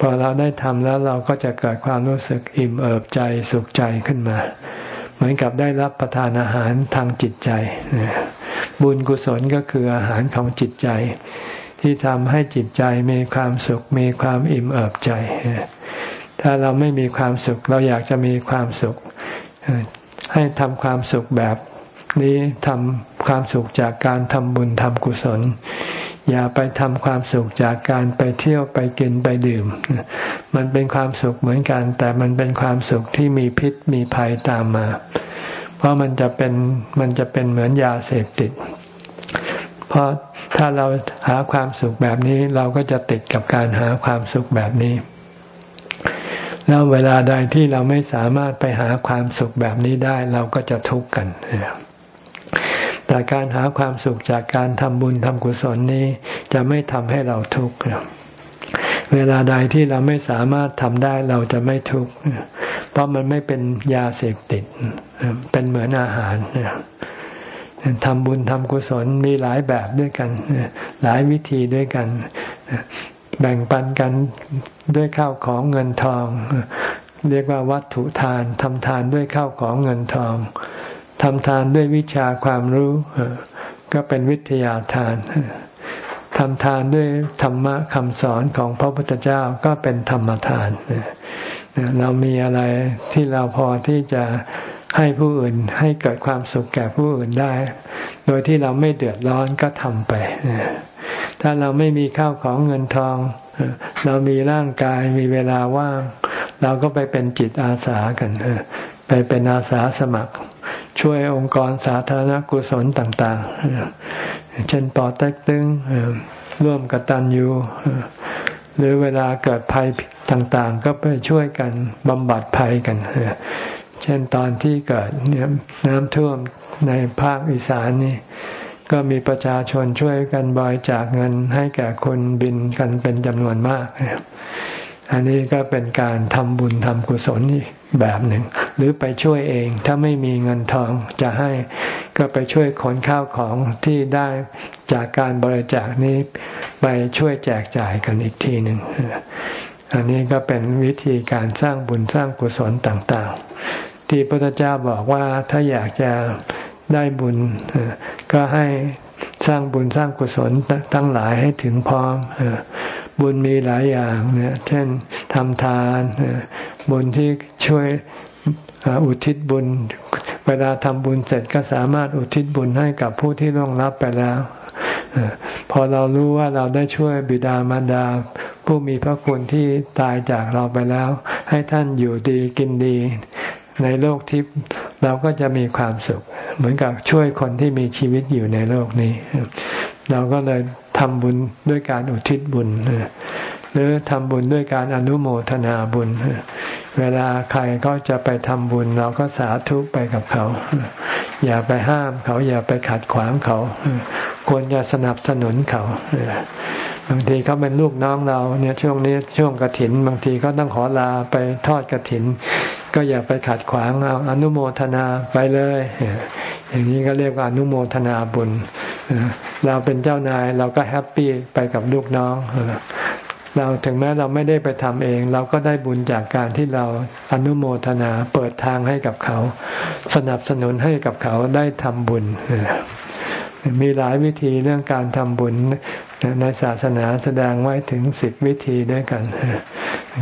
พอเราได้ทำแล้วเราก็จะเกิดความรู้สึกอิ่มเอิบใจสุขใจขึ้นมา เหมือนกับได้รับประทานอาหารทางจิตใจ บุญกุศลก็คืออาหารของจิตใจ ที่ทำให้จิตใจมีความสุขมีความอิ่มเอิบใจถ้าเราไม่มีความสุขเราอยากจะมีความสุข ให้ทำความสุขแบบนี้ทำความสุขจากการทำบุญทำกุศล อย่าไปทำความสุขจากการไปเที่ยวไปกินไปดื่ม มันเป็นความสุขเหมือนกัน แต่มันเป็นความสุขที่มีพิษมีภัยตามมา เพราะมันจะเป็นมันจะเป็นเหมือนยาเสพติด เพราะถ้าเราหาความสุขแบบนี้เราก็จะติดกับการหาความสุขแบบนี้ แล้วเวลาใดที่เราไม่สามารถไปหาความสุขแบบนี้ได้ เราก็จะทุกข์กันแต่การหาความสุขจากการทำบุญทำกุศลนี้ จะไม่ทำให้เราทุกข์เวลาใดที่เราไม่สามารถทำได้เราจะไม่ทุกข์เพราะมันไม่เป็นยาเสพติด เป็นเหมือนอาหารทำบุญทำกุศลมีหลายแบบด้วยกัน หลายวิธีด้วยกัน แบ่งปันกันด้วยข้าวของเงินทอง เรียกว่าวัตถุทานทำทานด้วยข้าวของเงินทองทำทานด้วยวิชาความรู้ก็เป็นวิทยาทานทำทานด้วยธรรมะคำสอนของพระพุทธเจ้าก็เป็นธรรมทานเรามีอะไรที่เราพอที่จะ ให้ผู้อื่นให้เกิดความสุขแก่ผู้อื่นได้ โดยที่เราไม่เดือดร้อนก็ทำไป ถ้าเราไม่มีข้าวของเงินทอง เรามีร่างกายมีเวลาว่าง เราก็ไปเป็นจิตอาสากันไปเป็นอาสาสมัคร ช่วยองค์กรสาธารณกุศลต่าง ๆ เช่นปอเต็กตึงร่วมกตัญญูหรือเวลาเกิดภัยต่างๆ ก็ไปช่วยกันบำบัดภัยกัน เช่นตอนที่เกิดเนี่ยน้ำท่วมในภาคอีสานนี่ก็มีประชาชนช่วยกันบริจาคเงินให้แก่คนบินกันเป็นจำนวนมาก อันนี้ก็เป็นการทำบุญทำกุศลอีกแบบหนึ่ง หรือไปช่วยเองถ้าไม่มีเงินทองจะให้ก็ไปช่วยขนข้าวของที่ได้จากการบริจาคนี้ไปช่วยแจกจ่ายกันอีกทีหนึ่ง อันนี้ก็เป็นวิธีการสร้างบุญสร้างกุศลต่างๆ ที่พระพุทธเจ้าบอกว่าถ้าอยากจะได้บุญก็ให้สร้างบุญสร้างกุศลทั้งหลายให้ถึงพร้อมบุญมีหลายอย่างเนี่ยเช่นทำทานบุญที่ช่วยอุทิศบุญ เวลาทำบุญเสร็จก็สามารถอุทิศบุญให้กับผู้ที่ร่วงรับไปแล้ว พอเรารู้ว่าเราได้ช่วยบิดามารดา ผู้มีพระคุณที่ตายจากเราไปแล้ว ให้ท่านอยู่ดีกินดี ในโลกทิพย์เราก็จะมีความสุข เหมือนกับช่วยคนที่มีชีวิตอยู่ในโลกนี้ เราก็เลยทำบุญด้วยการอุทิศบุญหรือทำบุญด้วยการอนุโมทนาบุญ เวลาใครก็จะไปทำบุญ เราก็สาธุไปกับเขา อย่าไปห้ามเขาอย่าไปขัดขวางเขา ควรจะสนับสนุนเขาบางทีเขาเป็นลูกน้องเราเนี่ยช่วงนี้ช่วงกระถิน บางทีก็ต้องขอลาไปทอดกระถิน ก็อย่าไปขัดขวางเอาอนุโมทนาไปเลย อย่างนี้ก็เรียกว่าอนุโมทนาบุญเราเป็นเจ้านายเราก็ happy ไปกับลูกน้องเราถึงแม้เราไม่ได้ไปทำเอง เราก็ได้บุญจากการที่เราอนุโมทนาเปิดทางให้กับเขา สนับสนุนให้กับเขาได้ทำบุญ มีหลายวิธีเรื่องการทำบุญในศาสนาแสดงไว้ถึงสิบวิธีด้วยกัน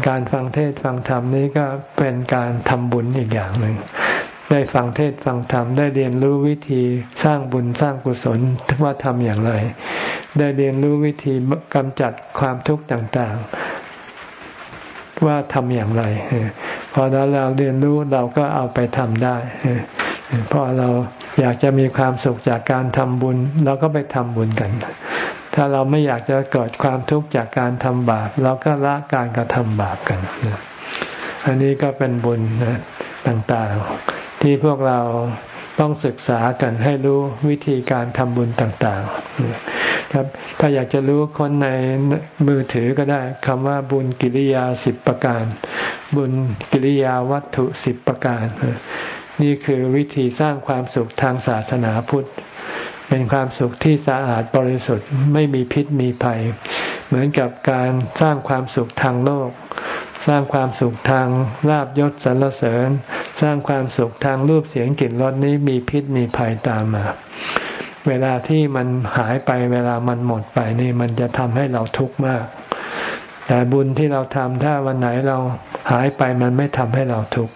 การฟังเทศฟังธรรมนี้ก็เป็นการทำบุญอีกอย่างหนึ่งได้ฟังเทศฟังธรรมได้เรียนรู้วิธีสร้างบุญสร้างกุศลว่าทำอย่างไร ได้เรียนรู้วิธีกำจัดความทุกข์ต่างๆ ว่าทำอย่างไร พอเราเราเรียนรู้เราก็เอาไปทำได้ พอเราอยากจะมีความสุขจากการทำบุญ เราก็ไปทำบุญกัน ถ้าเราไม่อยากจะเกิดความทุกข์จากการทำบาปเราก็ละการกระทำบาปกันอันนี้ก็เป็นบุญต่างๆ ที่พวกเราต้องศึกษากันให้รู้วิธีการทำบุญต่างๆครับ ถ้าอยากจะรู้คนในมือถือก็ได้คำว่าบุญกิริยาสิบประการ บุญกิริยาวัตถุสิบประการ นี่คือวิธีสร้างความสุขทางศาสนาพุทธ เป็นความสุขที่สะอาดบริสุทธิ์ไม่มีพิษมีภัย เหมือนกับการสร้างความสุขทางโลก สร้างความสุขทางลาบยศสรรเสริญ สร้างความสุขทางรูปเสียงกลิ่นรสนี้มีพิษมีภัยตามมา เวลาที่มันหายไปเวลามันหมดไปนี่มันจะทำให้เราทุกข์มาก แต่บุญที่เราทำถ้าวันไหนเราหายไปมันไม่ทำให้เราทุกข์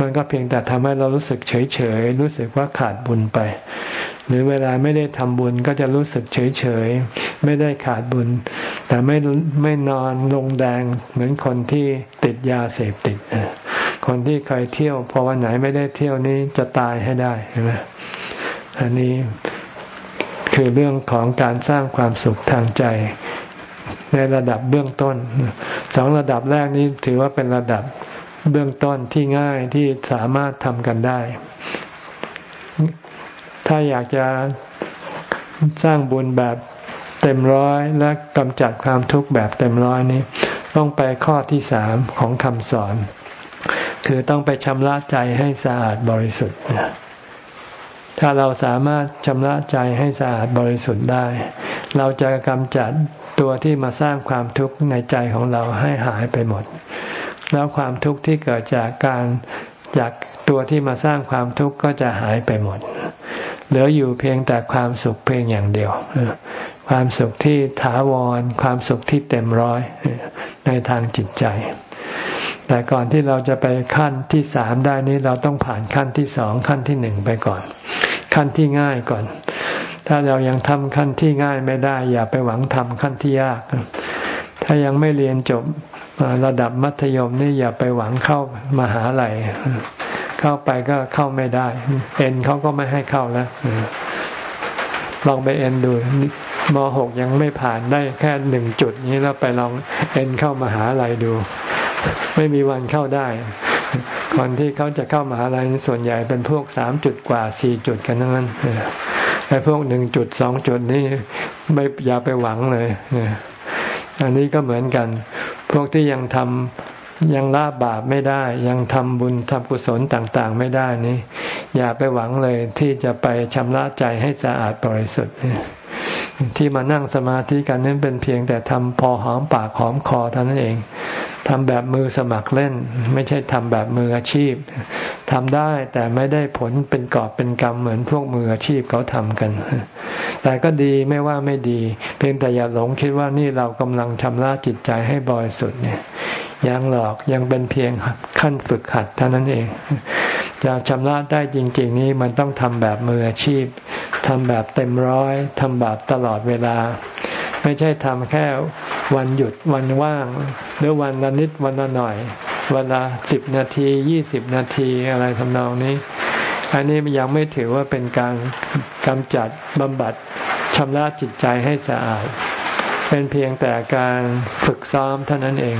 มันก็เพียงแต่ทำให้เรารู้สึกเฉยเฉยรู้สึกว่าขาดบุญไป หรือเวลาไม่ได้ทำบุญก็จะรู้สึกเฉยเฉยไม่ได้ขาดบุญ แต่ไม่ไม่นอนลงแดงเหมือนคนที่ติดยาเสพติดคนที่เคยเที่ยวพอวันไหนไม่ได้เที่ยวนี้จะตายให้ได้ใช่ไหมอันนี้คือเรื่องของการสร้างความสุขทางใจในระดับเบื้องต้นสองระดับแรกนี้ถือว่าเป็นระดับ เบื้องต้นที่ง่ายที่สามารถทำกันได้ ถ้าอยากจะสร้างบุญแบบเต็มร้อยและกำจัดความทุกข์แบบเต็มร้อยนี้ ต้องไปข้อที่สามของคำสอน คือต้องไปชำระใจให้สะอาดบริสุทธิ์ถ้าเราสามารถชำระใจให้สะอาดบริสุทธิ์ได้ เราจะกำจัดตัวที่มาสร้างความทุกข์ในใจของเราให้หายไปหมด แล้วความทุกข์ที่เกิดจากการจากตัวที่มาสร้างความทุกข์ก็จะหายไปหมด เหลืออยู่เพียงแต่ความสุขเพียงอย่างเดียว ความสุขที่ถาวร ความสุขที่เต็มร้อยในทางจิตใจ แต่ก่อนที่เราจะไปขั้นที่สามได้นี้เราต้องผ่านขั้นที่สองขั้นที่หนึ่งไปก่อน ขั้นที่ง่ายก่อน ถ้าเรายังทำขั้นที่ง่ายไม่ได้ อย่าไปหวังทำขั้นที่ยาก ถ้ายังไม่เรียนจบ ระดับมัธยมนี่อย่าไปหวังเข้ามหาลัยเข้าไปก็เข้าไม่ได้ เอ็นเขาก็ไม่ให้เข้าแล้วลองไปเอ็นดูมหกยังไม่ผ่านได้แค่หนึ่งจุดนี้แล้วไปลองเอ็นเข้ามาหาลัยดู ไม่มีวันเข้าได้คนที่เขาจะเข้ามาหาลัยส่วนใหญ่เป็นพวกสามจุดกว่าสี่จุดกันนั้นไอ้พวกหนึ่งจุดสองจุดนี้ไม่อย่าไปหวังเลยอันนี้ก็เหมือนกัน พวกที่ยังทำยังละบาปไม่ได้ ยังทำบุญทำกุศลต่างๆ ไม่ได้นี้ อย่าไปหวังเลยที่จะไปชำระใจให้สะอาดบริสุทธิ์ ที่มานั่งสมาธิกันนั้นเป็นเพียงแต่ทำพอหอมปากหอมคอเท่านั้นเองทำแบบมือสมัครเล่น ไม่ใช่ทำแบบมืออาชีพทำได้แต่ไม่ได้ผลเป็นกอบเป็นกรรมเหมือนพวกมืออาชีพเขาทำกัน แต่ก็ดีไม่ว่าไม่ดี เพียงแต่อย่าหลงคิดว่านี่เรากำลังชำระจิตใจให้บริสุทธิ์เนี่ย ยังหลอกยังเป็นเพียงขั้นฝึกหัดเท่านั้นเองจะชำระได้จริง ๆ นี้มันต้องทำแบบมืออาชีพทำแบบเต็มร้อยทำแบบตลอดเวลา ไม่ใช่ทำแค่วันหยุดวันว่าง หรือวันละนิดวันละหน่อยเวลาสิบนาทียี่สิบนาทีอะไรทำนองนี้ อันนี้ยังไม่ถือว่าเป็นการกำจัดบำบัดชำระจิตใจให้สะอาด เป็นเพียงแต่การฝึกซ้อมเท่านั้นเอง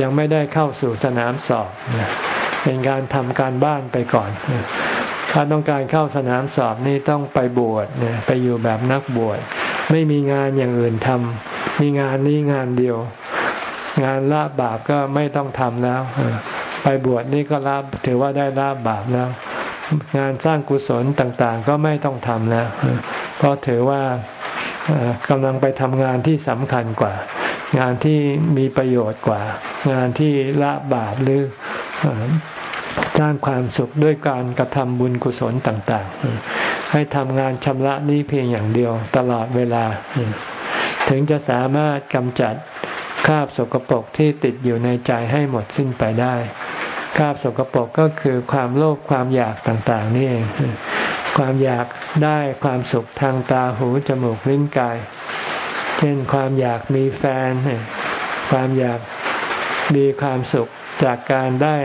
ยังไม่ได้เข้าสู่สนามสอบ เป็นการทำการบ้านไปก่อน ถ้าต้องการเข้าสนามสอบนี่ต้องไปบวชไปอยู่แบบนักบวช ไม่มีงานอย่างอื่นทำ มีงานนี้งานเดียว งานละบาปก็ไม่ต้องทำแล้ว ไปบวชนี่ก็ละถือว่าได้ละบาปแล้วงานสร้างกุศลต่างๆ ก็ไม่ต้องทำแล้วเพราะถือว่า กำลังไปทำงานที่สำคัญกว่า งานที่มีประโยชน์กว่า งานที่ละบาปหรือสร้างความสุขด้วยการกระทำบุญกุศลต่าง ๆ ให้ทำงานชำระนี้เพียงอย่างเดียวตลอดเวลา ถึงจะสามารถกำจัดคราบสกปรกที่ติดอยู่ในใจให้หมดสิ้นไปได้คราบสกปรกก็คือความโลภความอยากต่าง ๆ นี่เอง ความอยากได้ความสุขทางตาหูจมูกลิ้นกาย เช่นความอยากมีแฟน ความอยากมีความสุขจากการได้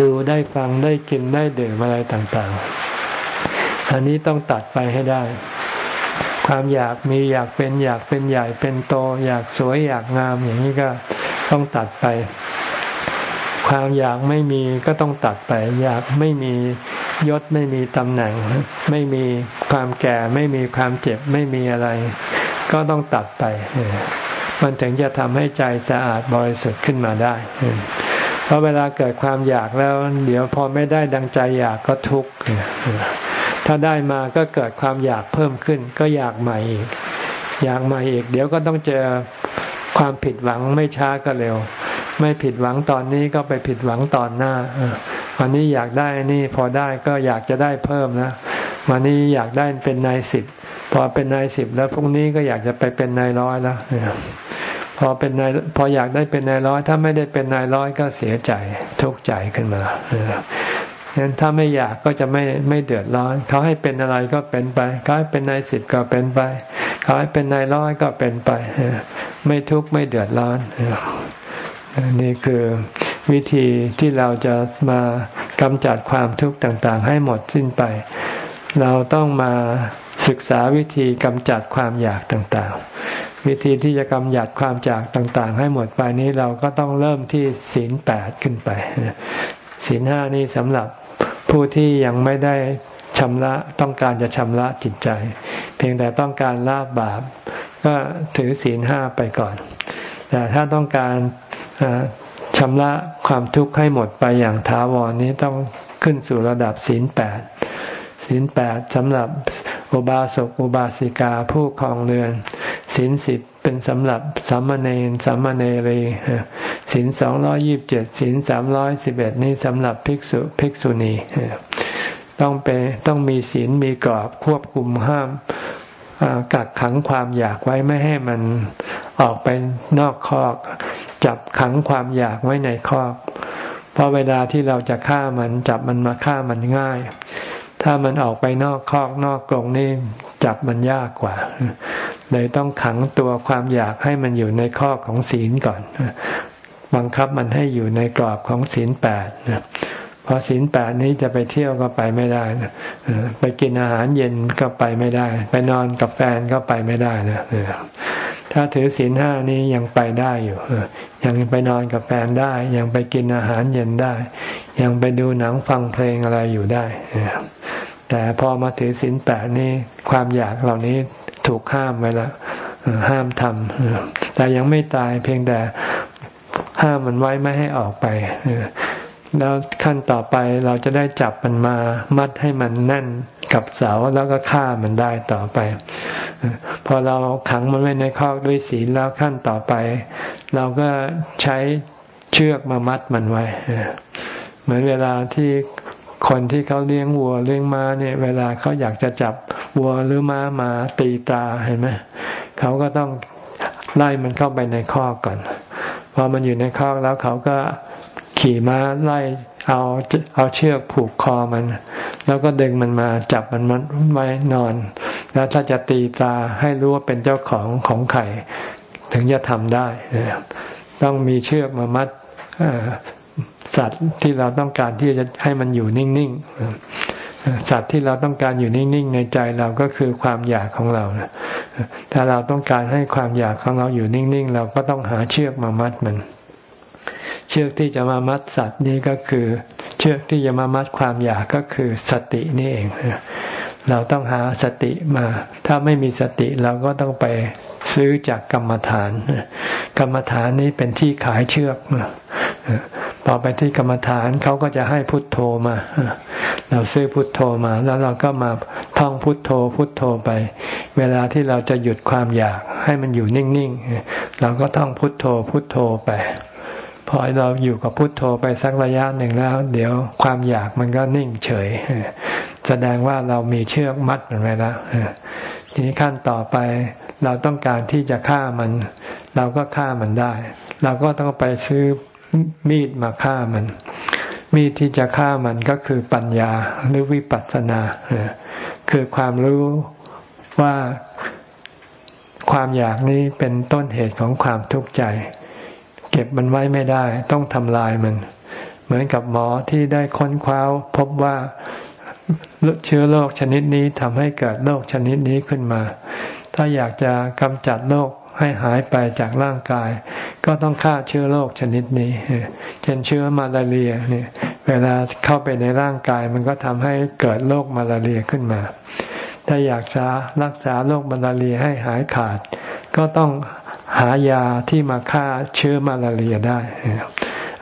ดูได้ฟังได้กินได้ดื่มอะไรต่างๆ อันนี้ต้องตัดไปให้ได้ ความอยากมีอยากเป็นอยากเป็นใหญ่เป็นโต อยากสวยอยากงามอย่างนี้ก็ต้องตัดไป ความอยากไม่มีก็ต้องตัดไป อยากไม่มี ยศไม่มีตำแหน่ง ไม่มีความแก่ ไม่มีความเจ็บ ไม่มีอะไร ก็ต้องตัดไปมันถึงจะทำให้ใจสะอาดบริสุทธิ์ขึ้นมาได้เพราะเวลาเกิดความอยากแล้ว เดี๋ยวพอไม่ได้ดังใจอยากก็ทุกข์ถ้าได้มาก็เกิดความอยากเพิ่มขึ้น ก็อยากใหม่อีก อยากใหม่อีก เดี๋ยวก็ต้องเจอความผิดหวังไม่ช้าก็เร็ว ไม่ผิดหวังตอนนี้ก็ไปผิดหวังตอนหน้า วันนี้อยากได้นี่พอได้ก็อยากจะได้เพิ่มนะวันนี้อยากได้เป็นนายสิบพอเป็นนายสิบแล้วพรุ่งนี้ก็อยากจะไปเป็นนายร้อยแล้วพอเป็นนายพออยากได้เป็นนายร้อย ถ้าไม่ได้เป็นนายร้อยก็เสียใจทุกข์ใจขึ้นมางั้นถ้าไม่อยากก็จะไม่ไม่เดือดร้อน เขาให้เป็นอะไรก็เป็นไป เขาให้เป็นนายสิบก็เป็นไป เขาให้เป็นนายร้อยก็เป็นไป ไม่ทุกข์ไม่เดือดร้อน นี่คือ วิธีที่เราจะมากำจัดความทุกข์ต่างๆ ให้หมดสิ้นไป เราต้องมาศึกษาวิธีกำจัดความอยากต่างๆ วิธีที่จะกำจัดความอยากต่างๆ ให้หมดไปนี้เราก็ต้องเริ่มที่ศีลแปดขึ้นไปศีลห้านี่สำหรับผู้ที่ยังไม่ได้ชำระต้องการจะชำระจิตใจ เพียงแต่ต้องการละบาป ก็ถือศีลห้าไปก่อน แต่ถ้าต้องการ ชำระความทุกข์ให้หมดไปอย่างถาวรนนี้ต้องขึ้นสู่ระดับศีลแปดศีลแปดสำหรับอุบาสกอุบาสิกาผู้ครองเรือนศีลสิบเป็นสำหรับสามเณรสามเณรีศีลสองร้อยิบเจ็ดศีลสามร้อยสิบเอ็ดนี่สำหรับภิกษุภิกษุณีต้องเป็นต้องมีศีลมีกรอบควบคุมห้ามกักขังความอยากไว้ไม่ให้มัน ออกไปนอกคอก จับขังความอยากไว้ในคอกเพราะเวลาที่เราจะฆ่ามันจับมันมาฆ่ามันง่าย ถ้ามันออกไปนอกคอกนอกกรงนี่จับมันยากกว่าเลยต้องขังตัวความอยากให้มันอยู่ในคอกของศีลก่อน บังคับมันให้อยู่ในกรอบของศีลแปดพอศีลแปดนี้จะไปเที่ยวก็ไปไม่ได้ไปกินอาหารเย็นก็ไปไม่ได้ ไปนอนกับแฟนก็ไปไม่ได้นะ ถ้าถือศีลห้านี้ยังไปได้อยู่ยังไปนอนกับแฟนได้ ยังไปกินอาหารเย็นได้ ยังไปดูหนังฟังเพลงอะไรอยู่ได้แต่พอมาถือศีลแปดนี่ความอยากเหล่านี้ถูกห้ามไว้แล้วห้ามทำแต่ยังไม่ตายเพียงแต่ห้ามมันไว้ไม่ให้ออกไป แล้วขั้นต่อไปเราจะได้จับมันมามัดให้มันแน่นกับเสาแล้วก็ฆ่ามันได้ต่อไป พอเราขังมันไว้ในคอกด้วยศีลแล้วขั้นต่อไป เราก็ใช้เชือกมามัดมันไว้ เหมือนเวลาที่คนที่เขาเลี้ยงวัวเลี้ยงม้าเนี่ย เวลาเขาอยากจะจับวัวหรือม้ามาตีตาเห็นไหมเขาก็ต้องไล่มันเข้าไปในคอกก่อน พอมันอยู่ในคอกแล้วเขาก็ ขี่ม้าไล่เอาเอาเชือกผูกคอมัน แล้วก็ดึงมันมาจับมันมันไว้นอน แล้วถ้าจะตีตาให้รู้ว่าเป็นเจ้าของของไข่ถึงจะทำได้ ต้องมีเชือกมามัดสัตว์ที่เราต้องการที่จะให้มันอยู่นิ่งๆสัตว์ที่เราต้องการอยู่นิ่งๆในใจเราก็คือความอยากของเราถ้าเราต้องการให้ความอยากของเราอยู่นิ่งๆ เราก็ต้องหาเชือกมามัดมัน เชือกที่จะมามัดสัตว์นี้ก็คือ เชือกที่จะมามัดความอยากก็คือสตินี่เอง เราต้องหาสติมา ถ้าไม่มีสติเราก็ต้องไปซื้อจากกรรมฐาน กรรมฐานนี้เป็นที่ขายเชือกพอไปที่กรรมฐานเขาก็จะให้พุทโธมา เราซื้อพุทโธมา แล้วเราก็มาท่องพุทโธพุทโธไป เวลาที่เราจะหยุดความอยากให้มันอยู่นิ่งๆ เราก็ท่องพุทโธพุทโธไป พอเราอยู่กับพุทโธไปสักระยะหนึ่งแล้ว เดี๋ยวความอยากมันก็นิ่งเฉย แสดงว่าเรามีเชือกมัดมันไว้แล้วทีนี้ขั้นต่อไปเราต้องการที่จะฆ่ามัน เราก็ฆ่ามันได้ เราก็ต้องไปซื้อมีดมาฆ่ามัน มีดที่จะฆ่ามันก็คือปัญญาหรือวิปัสสนาคือความรู้ว่าความอยากนี้เป็นต้นเหตุของความทุกข์ใจ เก็บมันไว้ไม่ได้ ต้องทำลายมัน เหมือนกับหมอที่ได้ค้นคว้าพบว่าเชื้อโรคชนิดนี้ทำให้เกิดโรคชนิดนี้ขึ้นมา ถ้าอยากจะกำจัดโรคให้หายไปจากร่างกาย ก็ต้องฆ่าเชื้อโรคชนิดนี้ เช่นเชื้อมาลาเรียเนี่ยเวลาเข้าไปในร่างกายมันก็ทำให้เกิดโรคมาลาเรียขึ้นมา ถ้าอยากจะรักษาโรคมาลาเรียให้หายขาด ก็ต้องหายาที่มาฆ่าเชื้อมาลาเรียได้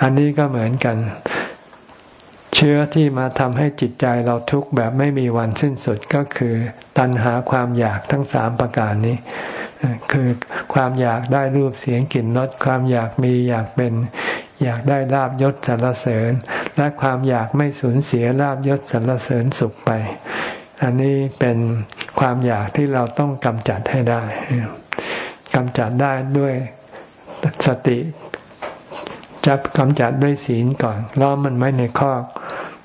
อันนี้ก็เหมือนกัน เชื้อที่มาทำให้จิตใจเราทุกข์แบบไม่มีวันสิ้นสุดก็คือ ตัณหาความอยากทั้งสามประการนี้ คือความอยากได้รูปเสียงกลิ่นรสความอยากมีอยากเป็น อยากได้ลาบยศสรรเสริญ และความอยากไม่สูญเสียลาบยศสรรเสริญสุขไป อันนี้เป็นความอยากที่เราต้องกำจัดให้ได้ กำจัดได้ด้วยสติจับกำจัดด้วยศีลก่อนล้อมมันไว้ในคอก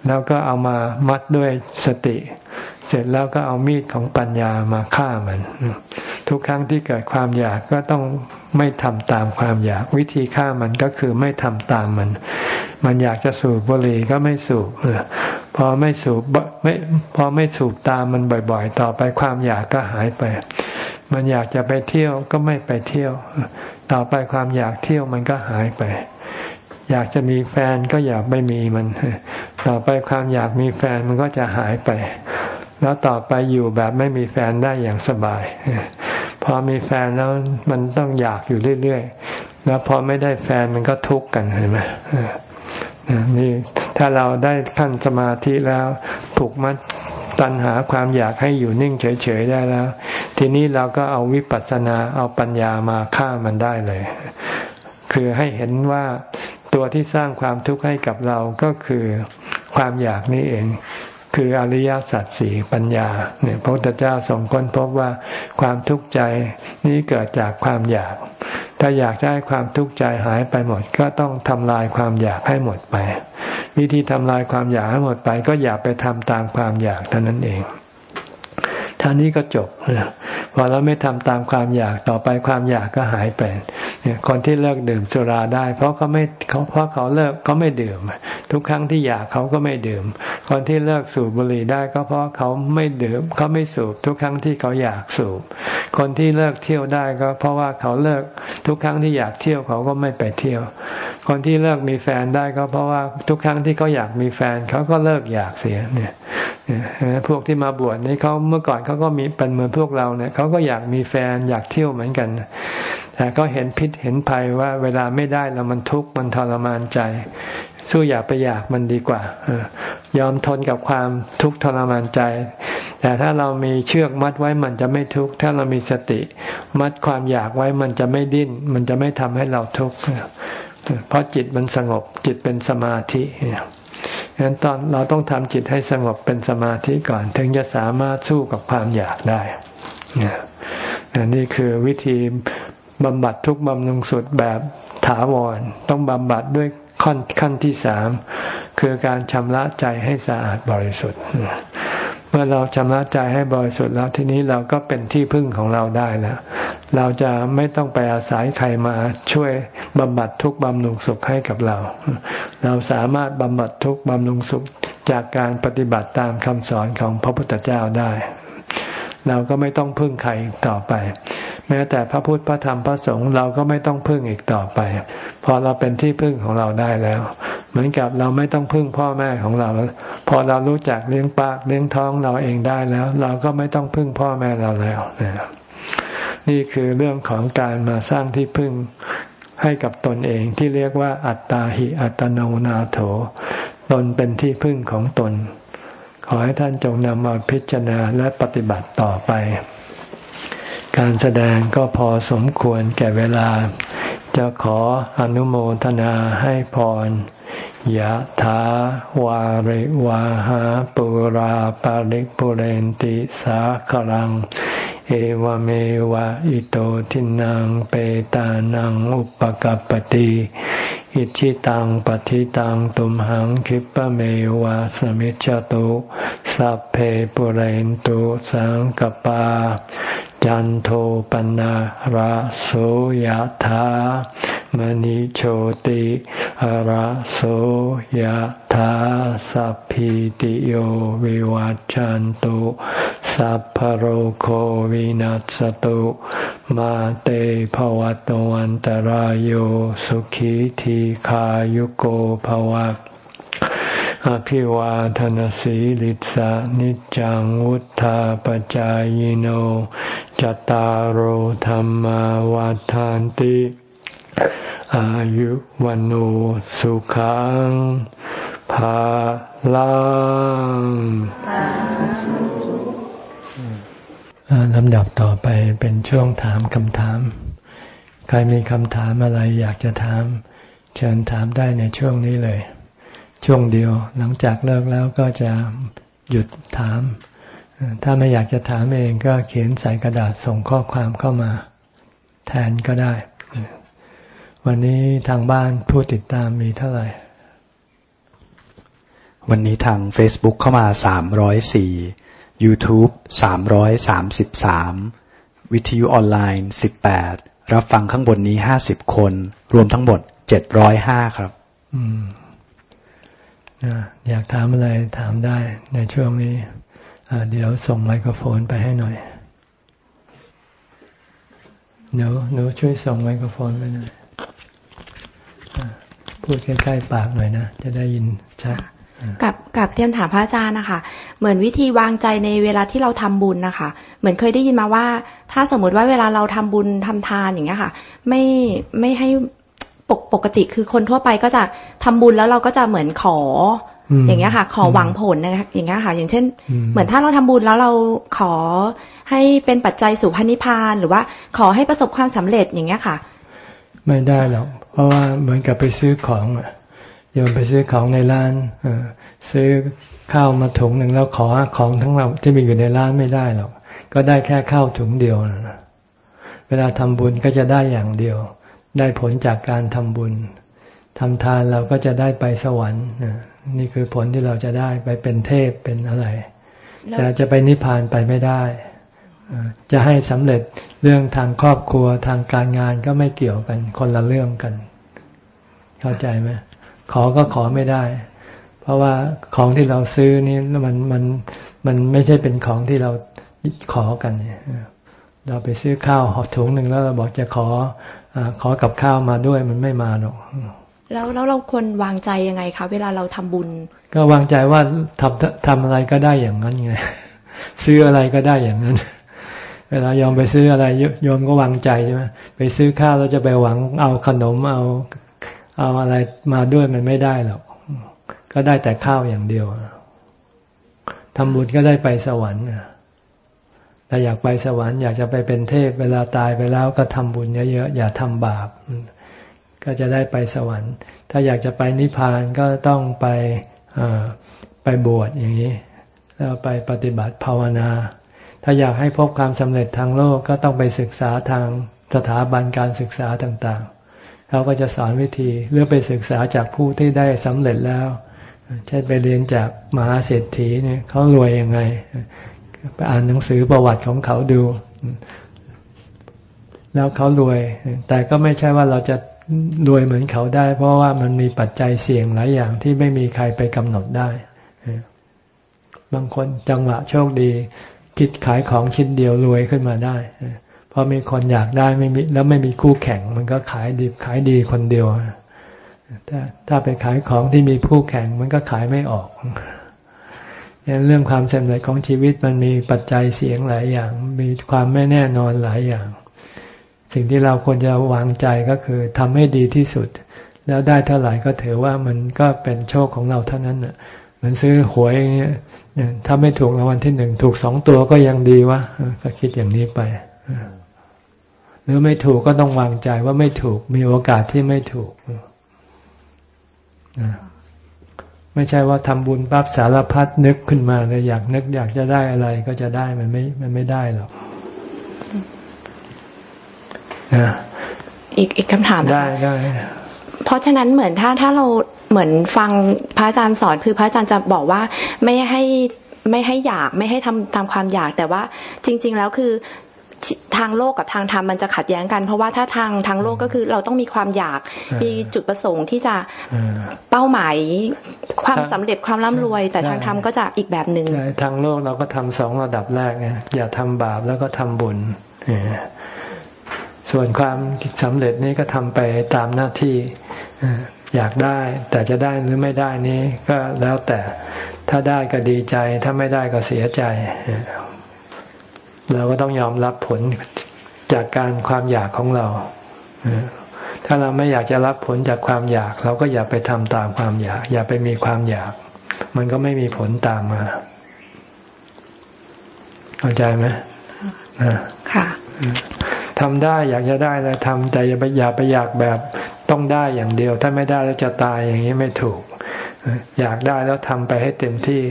แล้วก็เอามามัดด้วยสติ เสร็จแล้วก็เอามีดของปัญญามาฆ่ามัน ทุกครั้งที่เกิดความอยากก็ต้องไม่ทำตามความอยาก วิธีฆ่ามันก็คือไม่ทำตามมัน มันอยากจะสูบบุหรี่ก็ไม่สูบพอไม่สูบไม่พอไม่สูบตามมันบ่อย ๆ ต่อไปความอยากก็หายไป มันอยากจะไปเที่ยวก็ไม่ไปเที่ยว ต่อไปความอยากเที่ยวมันก็หายไป อยากจะมีแฟนก็อยากไม่มีมัน ต่อไปความอยากมีแฟนมันก็จะหายไปแล้วต่อไปอยู่แบบไม่มีแฟนได้อย่างสบาย พอมีแฟนแล้วมันต้องอยากอยู่เรื่อยๆ แล้วพอไม่ได้แฟนมันก็ทุกข์กันเห็นไหมนี่ถ้าเราได้ขั้นสมาธิแล้วผูกมัดตัณหาความอยากให้อยู่นิ่งเฉยๆได้แล้ว ทีนี้เราก็เอาวิปัสสนาเอาปัญญามาฆ่ามันได้เลย คือให้เห็นว่าตัวที่สร้างความทุกข์ให้กับเราก็คือความอยากนี่เอง คืออริยสัจสี่ปัญญาเนี่ยพระพุทธเจ้าสองคนพบว่าความทุกข์ใจนี้เกิดจากความอยาก ถ้าอยากให้ความทุกข์ใจหายไปหมด ก็ต้องทำลายความอยากให้หมดไป วิธีทำลายความอยากให้หมดไป ก็อย่าไปทำตามความอยากเท่านั้นเอง ท่านี้ก็จบพอเราไม่ทำตามความอยากต่อไปความอยากก็หายไปเนี่ยคนที่เลิกดื่มสุราได้ เพราะเขาไม่เขาเพราะเขาเลิกเขาไม่ดื่ม ทุกครั้งที่อยากเขาก็ไม่ดื่ม คนที่เลิกสูบบุหรี่ได้ก็เพราะเขาไม่ดื่มเขาไม่สูบ ทุกครั้งที่เขาอยากสูบ คนที่เลิกเที่ยวได้ก็เพราะว่าเขาเลิกทุกครั้งที่อยากเที่ยวเขาก็ไม่ไปเที่ยว คนที่เลิกมีแฟนได้ก็เพราะว่าทุกครั้งที่เขาอยากมีแฟนเขาก็เลิกอยากเสียเนี่ยพวกที่มาบวชนี่เขาเมื่อก่อนเขาก็มีเป็นเหมือนพวกเราเนี่ยเขาก็อยากมีแฟนอยากเที่ยวเหมือนกัน แต่ก็เห็นพิษเห็นภัยว่าเวลาไม่ได้แล้วมันทุกข์มันทรมานใจสู้อยากไปอยากมันดีกว่า ยอมทนกับความทุกข์ทรมานใจ แต่ถ้าเรามีเชือกมัดไว้มันจะไม่ทุกข์ ถ้าเรามีสติ มัดความอยากไว้มันจะไม่ดิ้น มันจะไม่ทำให้เราทุกข์ เพราะจิตมันสงบจิตเป็นสมาธิ ฉะนั้นตอนเราต้องทำจิตให้สงบเป็นสมาธิก่อน ถึงจะสามารถสู้กับความอยากได้นี่คือวิธีบำบัดทุกบำรุงสุดแบบถาวร ต้องบำบัดด้วยขั้นขั้นที่สามคือการชำระใจให้สะอาดบริสุทธิ์ เมื่อเราชำระใจให้บริสุทธิ์แล้วทีนี้เราก็เป็นที่พึ่งของเราได้แล้วเราจะไม่ต้องไปอาศัยใครมาช่วยบำบัดทุกข์บำรุงสุขให้กับเรา เราสามารถบำบัดทุกข์บำรุงสุขจากการปฏิบัติตามคำสอนของพระพุทธเจ้าได้ เราก็ไม่ต้องพึ่งใครต่อไป แม้แต่พระพุทธพระธรรมพระสงฆ์เราก็ไม่ต้องพึ่งอีกต่อไป พอเราเป็นที่พึ่งของเราได้แล้ว มือนกับเราไม่ต้องพึ่งพ่อแม่ของเรา พอเรารู้จักเลี้ยงปากเลี้ยงท้องเราเองได้แล้ว เราก็ไม่ต้องพึ่งพ่อแม่เราแล้วนี่คือเรื่องของการมาสร้างที่พึ่งให้กับตนเองที่เรียกว่า อัตตาหิอัตโนนาโถ ตนเป็นที่พึ่งของตน ขอให้ท่านจงนำมาพิจารณาและปฏิบัติต่อไป การแสดงก็พอสมควรแก่เวลา จะขออนุโมทนาให้พร ยะถาวาริวาหาปุราปาริกปุเรนติสาคลัง เอวเมวะอิโตทินังเปตานังอุปกัรปติอิชิตังปฏิตังตุมหังคิปะเมวะสมิจจตุสัพเพปุเรนตุสังกปา จันโทปนะระโสยธามณิโชติระโสยธาสัพพิติโยวิวัจจันตุสัพพโรโควินัสตุมาเตภวัตวันตารโยสุขีทีขายุโกภวะ อภิวาทนสีลิสานิจังวุธาปจายโนจตารโหธรรมวาทานติ อายุวันโอสุขังภาลังลำดับต่อไปเป็นช่วงถามคำถาม ใครมีคำถามอะไรอยากจะถาม เชิญถามได้ในช่วงนี้เลย ช่วงเดียว หลังจากเลิกแล้วก็จะหยุดถาม ถ้าไม่อยากจะถามเองก็เขียนใส่กระดาษส่งข้อความเข้ามา แทนก็ได้ วันนี้ทางบ้านผู้ติดตามมีเท่าไหร่ วันนี้ทาง Facebook เข้ามา 304 YouTube 333 วิทยุออนไลน์ 18 รับฟังข้างบนนี้ 50 คน รวมทั้งหมด 705 ครับ อืม อยากถามอะไรถามได้ในช่วงนี้ เดี๋ยวส่งไมโครโฟนไปให้หน่อยหนูหนูช่วยส่งไมโครโฟนไปหน่อยพูดใกล้ๆปากหน่อยนะ จะได้ยินชัดกับกับเตรียมถามพระอาจารย์นะคะ เหมือนวิธีวางใจในเวลาที่เราทำบุญนะคะ เหมือนเคยได้ยินมาว่า ถ้าสมมติว่าเวลาเราทำบุญทำทานอย่างเงี้ยค่ะ ไม่ไม่ให้ ปกปกติคือคนทั่วไปก็จะทำบุญแล้วเราก็จะเหมือนขอ อย่างเงี้ยค่ะ ขอหวังผลนะอย่างเงี้ยค่ะ อย่างเช่น เหมือนถ้าเราทำบุญแล้วเราขอให้เป็นปัจจัยสู่พันิพานหรือว่าขอให้ประสบความสำเร็จอย่างเงี้ยค่ะ ไม่ได้หรอกเพราะว่าเหมือนกับไปซื้อของโยมไปซื้อของในร้านซื้อข้าวมาถุงหนึ่งแล้วขอของทั้งเราที่มีอยู่ในร้านไม่ได้หรอกก็ได้แค่ข้าวถุงเดียวนะเวลาทำบุญก็จะได้อย่างเดียว ได้ผลจากการทำบุญทำทานเราก็จะได้ไปสวรรค์นี่คือผลที่เราจะได้ไปเป็นเทพเป็นอะไร แต่จะไปนิพพานไปไม่ได้ จะให้สำเร็จเรื่องทางครอบครัวทางการงานก็ไม่เกี่ยวกันคนละเรื่องกัน เข้าใจไหมขอก็ขอไม่ได้ เพราะว่าของที่เราซื้อนี่มันมันมันไม่ใช่เป็นของที่เราขอกันเนี่ยเราไปซื้อข้าวหอถุงหนึ่งแล้วเราบอกจะขอ อขอกับข้าวมาด้วยมันไม่มาหรอกแล้วแล้วเราควรวางใจยังไงคะเวลาเราทำบุญ ก็วางใจว่าทำทำอะไรก็ได้อย่างนั้นไงซื้ออะไรก็ได้อย่างนั้น เวลายอมไปซื้ออะไรโยมก็วางใจใช่ไหมไปซื้อข้าวแล้วจะไปหวังเอาขนมเอาเอาอะไรมาด้วยมันไม่ได้หรอกก็ได้แต่ข้าวอย่างเดียวทำบุญก็ได้ไปสวรรค์ แต่อยากไปสวรรค์อยากจะไปเป็นเทพเวลาตายไปแล้วก็ทำบุญเยอะๆอย่าทำบาป ก็จะได้ไปสวรรค์ ถ้าอยากจะไปนิพพานก็ต้องไปไปบวชอย่างนี้ แล้วไปปฏิบัติภาวนา ถ้าอยากให้พบความสำเร็จทางโลกก็ต้องไปศึกษาทางสถาบันการศึกษาต่างๆเขาก็จะสอนวิธีเลือกไปศึกษาจากผู้ที่ได้สำเร็จแล้วเช่นไปเรียนจากมหาเศรษฐีเนี่ยเขารวยยังไง ไปอ่านหนังสือประวัติของเขาดู แล้วเขารวย แต่ก็ไม่ใช่ว่าเราจะรวยเหมือนเขาได้ เพราะว่ามันมีปัจจัยเสี่ยงหลายอย่างที่ไม่มีใครไปกำหนดได้ บางคนจังหวะโชคดี คิดขายของชิ้นเดียวรวยขึ้นมาได้เพราะมีคนอยากได้ไม่มีแล้วไม่มีคู่แข่ง มันก็ขายดีขายดีคนเดียวถ้าถ้าไปขายของที่มีคู่แข่ง มันก็ขายไม่ออก เรื่องความสำเร็จของชีวิตมันมีปัจจัยเสียงหลายอย่าง มีความไม่แน่นอนหลายอย่าง สิ่งที่เราควรจะวางใจก็คือทำให้ดีที่สุด แล้วได้เท่าไหร่ก็ถือว่ามันก็เป็นโชคของเราเท่านั้นน่ะเหมือนซื้อหวยอย่างเงี้ยถ้าไม่ถูกรางวัลที่หนึ่งถูกสองตัวก็ยังดีวะก็คิดอย่างนี้ไปหรือไม่ถูกก็ต้องวางใจว่าไม่ถูกมีโอกาสที่ไม่ถูก ไม่ใช่ว่าทำบุญปั๊บสารพัดนึกขึ้นมาเลยอยากนึกอยากจะได้อะไรก็จะได้มันไม่ มันไม่ได้หรอกอีกอีกคำถามได้ได้เพราะฉะนั้นเหมือนถ้าถ้าเราเหมือนฟังพระอาจารย์สอนคือพระอาจารย์จะบอกว่าไม่ให้ไม่ให้อยากไม่ให้ทำตามความอยากแต่ว่าจริง ๆ แล้วคือ ทางโลกกับทางธรรมมันจะขัดแย้งกัน เพราะว่าถ้าทางทางโลกก็คือเราต้องมีความอยากมีจุดประสงค์ที่จะเป้าหมายความสำเร็จความร่ำรวย แต่ทางธรรมก็จะอีกแบบหนึ่งทางโลกเราก็ทำสองระดับแรกไงอย่าทำบาปแล้วก็ทำบุญส่วนความสำเร็จนี้ก็ทำไปตามหน้าที่อยากได้ แต่จะได้หรือไม่ได้นี้ก็แล้วแต่ถ้าได้ก็ดีใจ ถ้าไม่ได้ก็เสียใจ เราก็ต้องยอมรับผลจากการความอยากของเรา ถ้าเราไม่อยากจะรับผลจากความอยาก เราก็อย่าไปทำตามความอยาก อย่าไปมีความอยาก มันก็ไม่มีผลตามมา เข้าใจไหมค่ะทำได้อยากจะได้แล้วทำแต่อย่าไปอย่าไปอยากแบบต้องได้อย่างเดียว ถ้าไม่ได้แล้วจะตายอย่างนี้ไม่ถูก อยากได้แล้วทำไปให้เต็มที่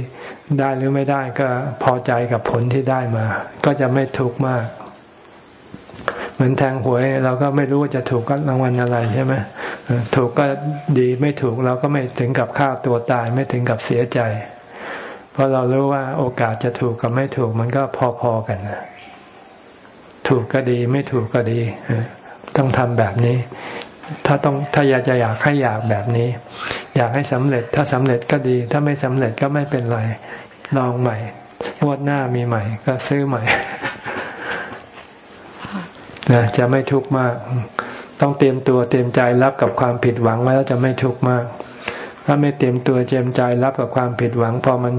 ได้หรือไม่ได้ก็พอใจกับผลที่ได้มา ก็จะไม่ทุกข์มาก เหมือนแทงหวยเราก็ไม่รู้ว่าจะถูกรางวัลอะไรใช่ไหมถูกก็ดีไม่ถูกเราก็ไม่ถึงกับฆ่าตัวตายไม่ถึงกับเสียใจ เพราะเรารู้ว่าโอกาสจะถูกกับไม่ถูกมันก็พอๆกันถูกก็ดีไม่ถูกก็ดีต้องทำแบบนี้ ถ้าต้องถ้าอยากจะอยากให้อยากแบบนี้ อยากให้สำเร็จ ถ้าสำเร็จก็ดี ถ้าไม่สำเร็จก็ไม่เป็นไร ลองใหม่งวดหน้ามีใหม่ ก็ซื้อใหม่นะจะไม่ทุกข์มาก ต้องเตรียมตัวเตรียมใจรับกับความผิดหวังไว้แล้วจะไม่ทุกข์มาก ถ้าไม่เตรียมตัวเตรียมใจรับกับความผิดหวัง พอมัน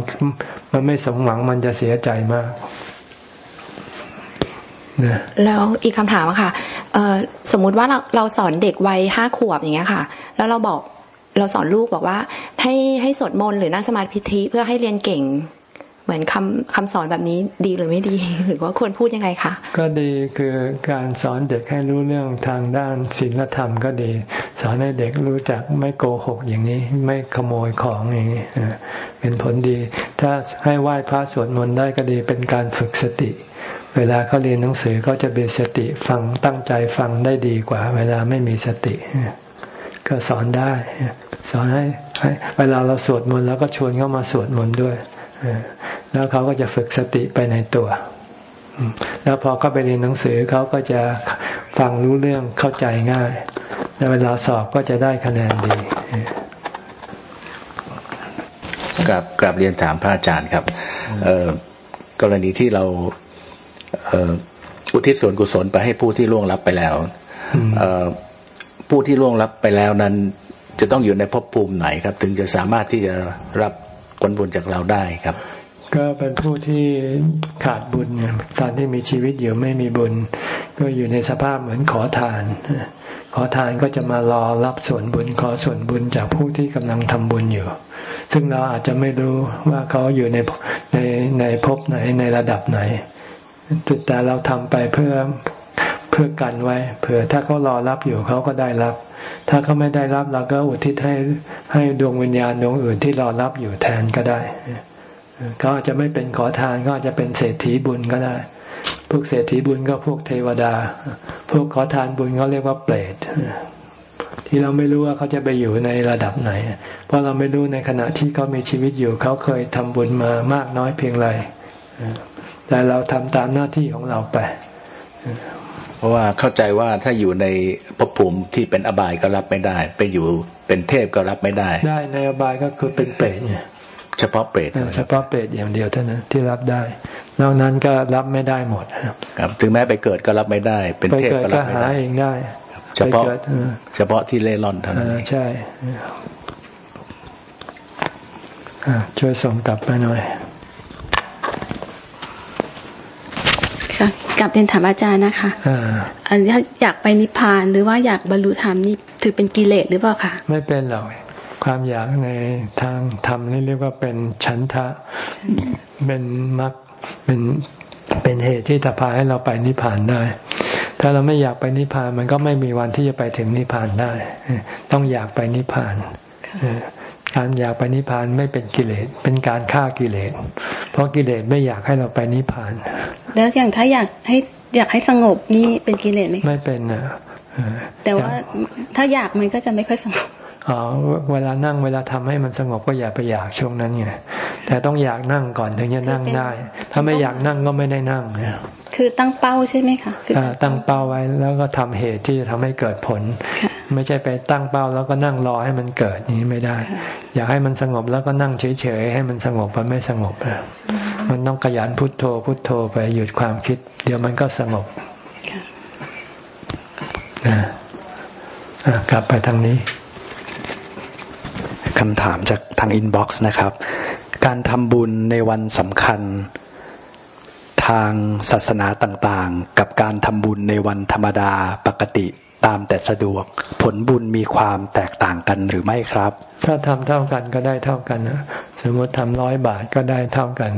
มันไม่สมหวังมันจะเสียใจมากนะแล้วอีกคำถามค่ะสมมุติว่าเราเราสอนเด็กวัยห้าขวบอย่างเงี้ยค่ะ แล้วเราบอก เราสอนลูกบอกว่า ให้ให้สวดมนต์หรือนั่งสมาธิเพื่อให้เรียนเก่ง เหมือนคำคำสอนแบบนี้ดีหรือไม่ดีหรือว่าควรพูดยังไงคะก็ดีคือการสอนเด็กให้รู้เรื่องทางด้านศีลธรรมก็ดี สอนให้เด็กรู้จักไม่โกหกอย่างนี้ ไม่ขโมยของอย่างนี้เป็นผลดี ถ้าให้ไหว้พระสวดมนต์ได้ก็ดีเป็นการฝึกสติเวลาเขาเรียนหนังสือก็จะมีสติฟังตั้งใจฟังได้ดีกว่า เวลาไม่มีสติ ก็สอนได้ สอนให้เวลาเราสวดมนต์แล้วก็ชวนเขามาสวดมนต์ด้วยแล้วเขาก็จะฝึกสติไปในตัวแล้วพอเขาไปเรียนหนังสือเขาก็จะฟังรู้เรื่องเข้าใจง่ายแล้วเวลาสอบก็จะได้คะแนนดีกลับกลับเรียนถามพระอาจารย์ครับกรณีที่เราอุทิศส่วนกุศลไปให้ผู้ที่ล่วงลับไปแล้วผู้ที่ล่วงลับไปแล้วนั้น จะต้องอยู่ในภพภูมิไหนครับ ถึงจะสามารถที่จะรับผลบุญจากเราได้ครับ ก็เป็นผู้ที่ขาดบุญเนี่ยตอนที่มีชีวิตอยู่ไม่มีบุญ ก็อยู่ในสภาพเหมือนขอทาน ขอทานก็จะมารอรับส่วนบุญขอส่วนบุญจากผู้ที่กำลังทำบุญอยู่ ซึ่งเราอาจจะไม่รู้ว่าเขาอยู่ในในในภพไหนในระดับไหนแต่เราทำไปเพื่อเพื่อกันไว้ เผื่อถ้าเขารอรับอยู่เขาก็ได้รับ ถ้าเขาไม่ได้รับเราก็อุทิศให้ให้ดวงวิญญาณดวงอื่นที่รอรับอยู่แทนก็ได้เขาอาจจะไม่เป็นขอทานก็อาจจะเป็นเศรษฐีบุญก็ได้ พวกเศรษฐีบุญก็พวกเทวดา พวกขอทานบุญเขาเรียกว่าเปรตที่เราไม่รู้ว่าเขาจะไปอยู่ในระดับไหน เพราะเราไม่รู้ในขณะที่เขามีชีวิตอยู่ เขาเคยทำบุญมามากน้อยเพียงไรแต่เราทำตามหน้าที่ของเราไป เพราะว่าเข้าใจว่าถ้าอยู่ในภพภูมิที่เป็นอบายก็รับไม่ได้ ไปอยู่เป็นเทพก็รับไม่ได้ ได้ในอบายก็คือเป็นเปรตเนี่ยเฉพาะเปรตเฉพาะเปรตอย่างเดียวเท่านั้นที่รับได้ นอกนั้นก็รับไม่ได้หมดครับถึงแม้ไปเกิดก็รับไม่ได้ เป็นเทพก็รับไม่ได้เองได้ เฉพาะเฉพาะที่เล่ร่อนเท่านั้นใช่ช่วยส่งกลับไปหน่อยค่ะ กับเรียนถามอาจารย์นะคะอันนี้อยากไปนิพพานหรือว่าอยากบรรลุธรรมนี่ถือเป็นกิเลสหรือเปล่าคะไม่เป็นหรอกความอยากในทางธรรมนี่เรียกว่าเป็นฉันทะเป็นมรรคเป็นเป็นเหตุที่จะพาให้เราไปนิพพานได้ ถ้าเราไม่อยากไปนิพพานมันก็ไม่มีวันที่จะไปถึงนิพพานได้ ต้องอยากไปนิพพาน การอยากไปนิพพานไม่เป็นกิเลส เป็นการฆ่ากิเลส เพราะกิเลสไม่อยากให้เราไปนิพพาน แล้วอย่างถ้าอยากให้อยากให้สงบนี่เป็นกิเลสไหมไม่เป็นอะแต่ว่าถ้าอยากมันก็จะไม่ค่อยสงบอ๋อเวลานั่งเวลาทำให้มันสงบก็อย่าไปอยากช่วงนั้นไงแต่ต้องอยากนั่งก่อนถึงจะนั่งได้ ถ้าไม่อยากนั่งก็ไม่ได้นั่งเนี่ยคือตั้งเป้าใช่ไหมคะตั้งเป้าไว้แล้วก็ทำเหตุที่จะทำให้เกิดผล ไม่ใช่ไปตั้งเป้าแล้วก็นั่งรอให้มันเกิดนี้ไม่ได้ อยากให้มันสงบแล้วก็นั่งเฉยๆให้มันสงบมันไม่สงบมันต้องขยันพุทโธ พุทโธไปหยุดความคิด เดี๋ยวมันก็สงบกลับไปทางนี้คำถามจากทางอินบ็อกซ์นะครับ การทำบุญในวันสำคัญทางศาสนาต่างๆ กับการทำบุญในวันธรรมดาปกติ ตามแต่สะดวก ผลบุญมีความแตกต่างกันหรือไม่ครับ ถ้าทำเท่ากันก็ได้เท่ากันนะสมมติทำร้อยบาทก็ได้เท่ากัน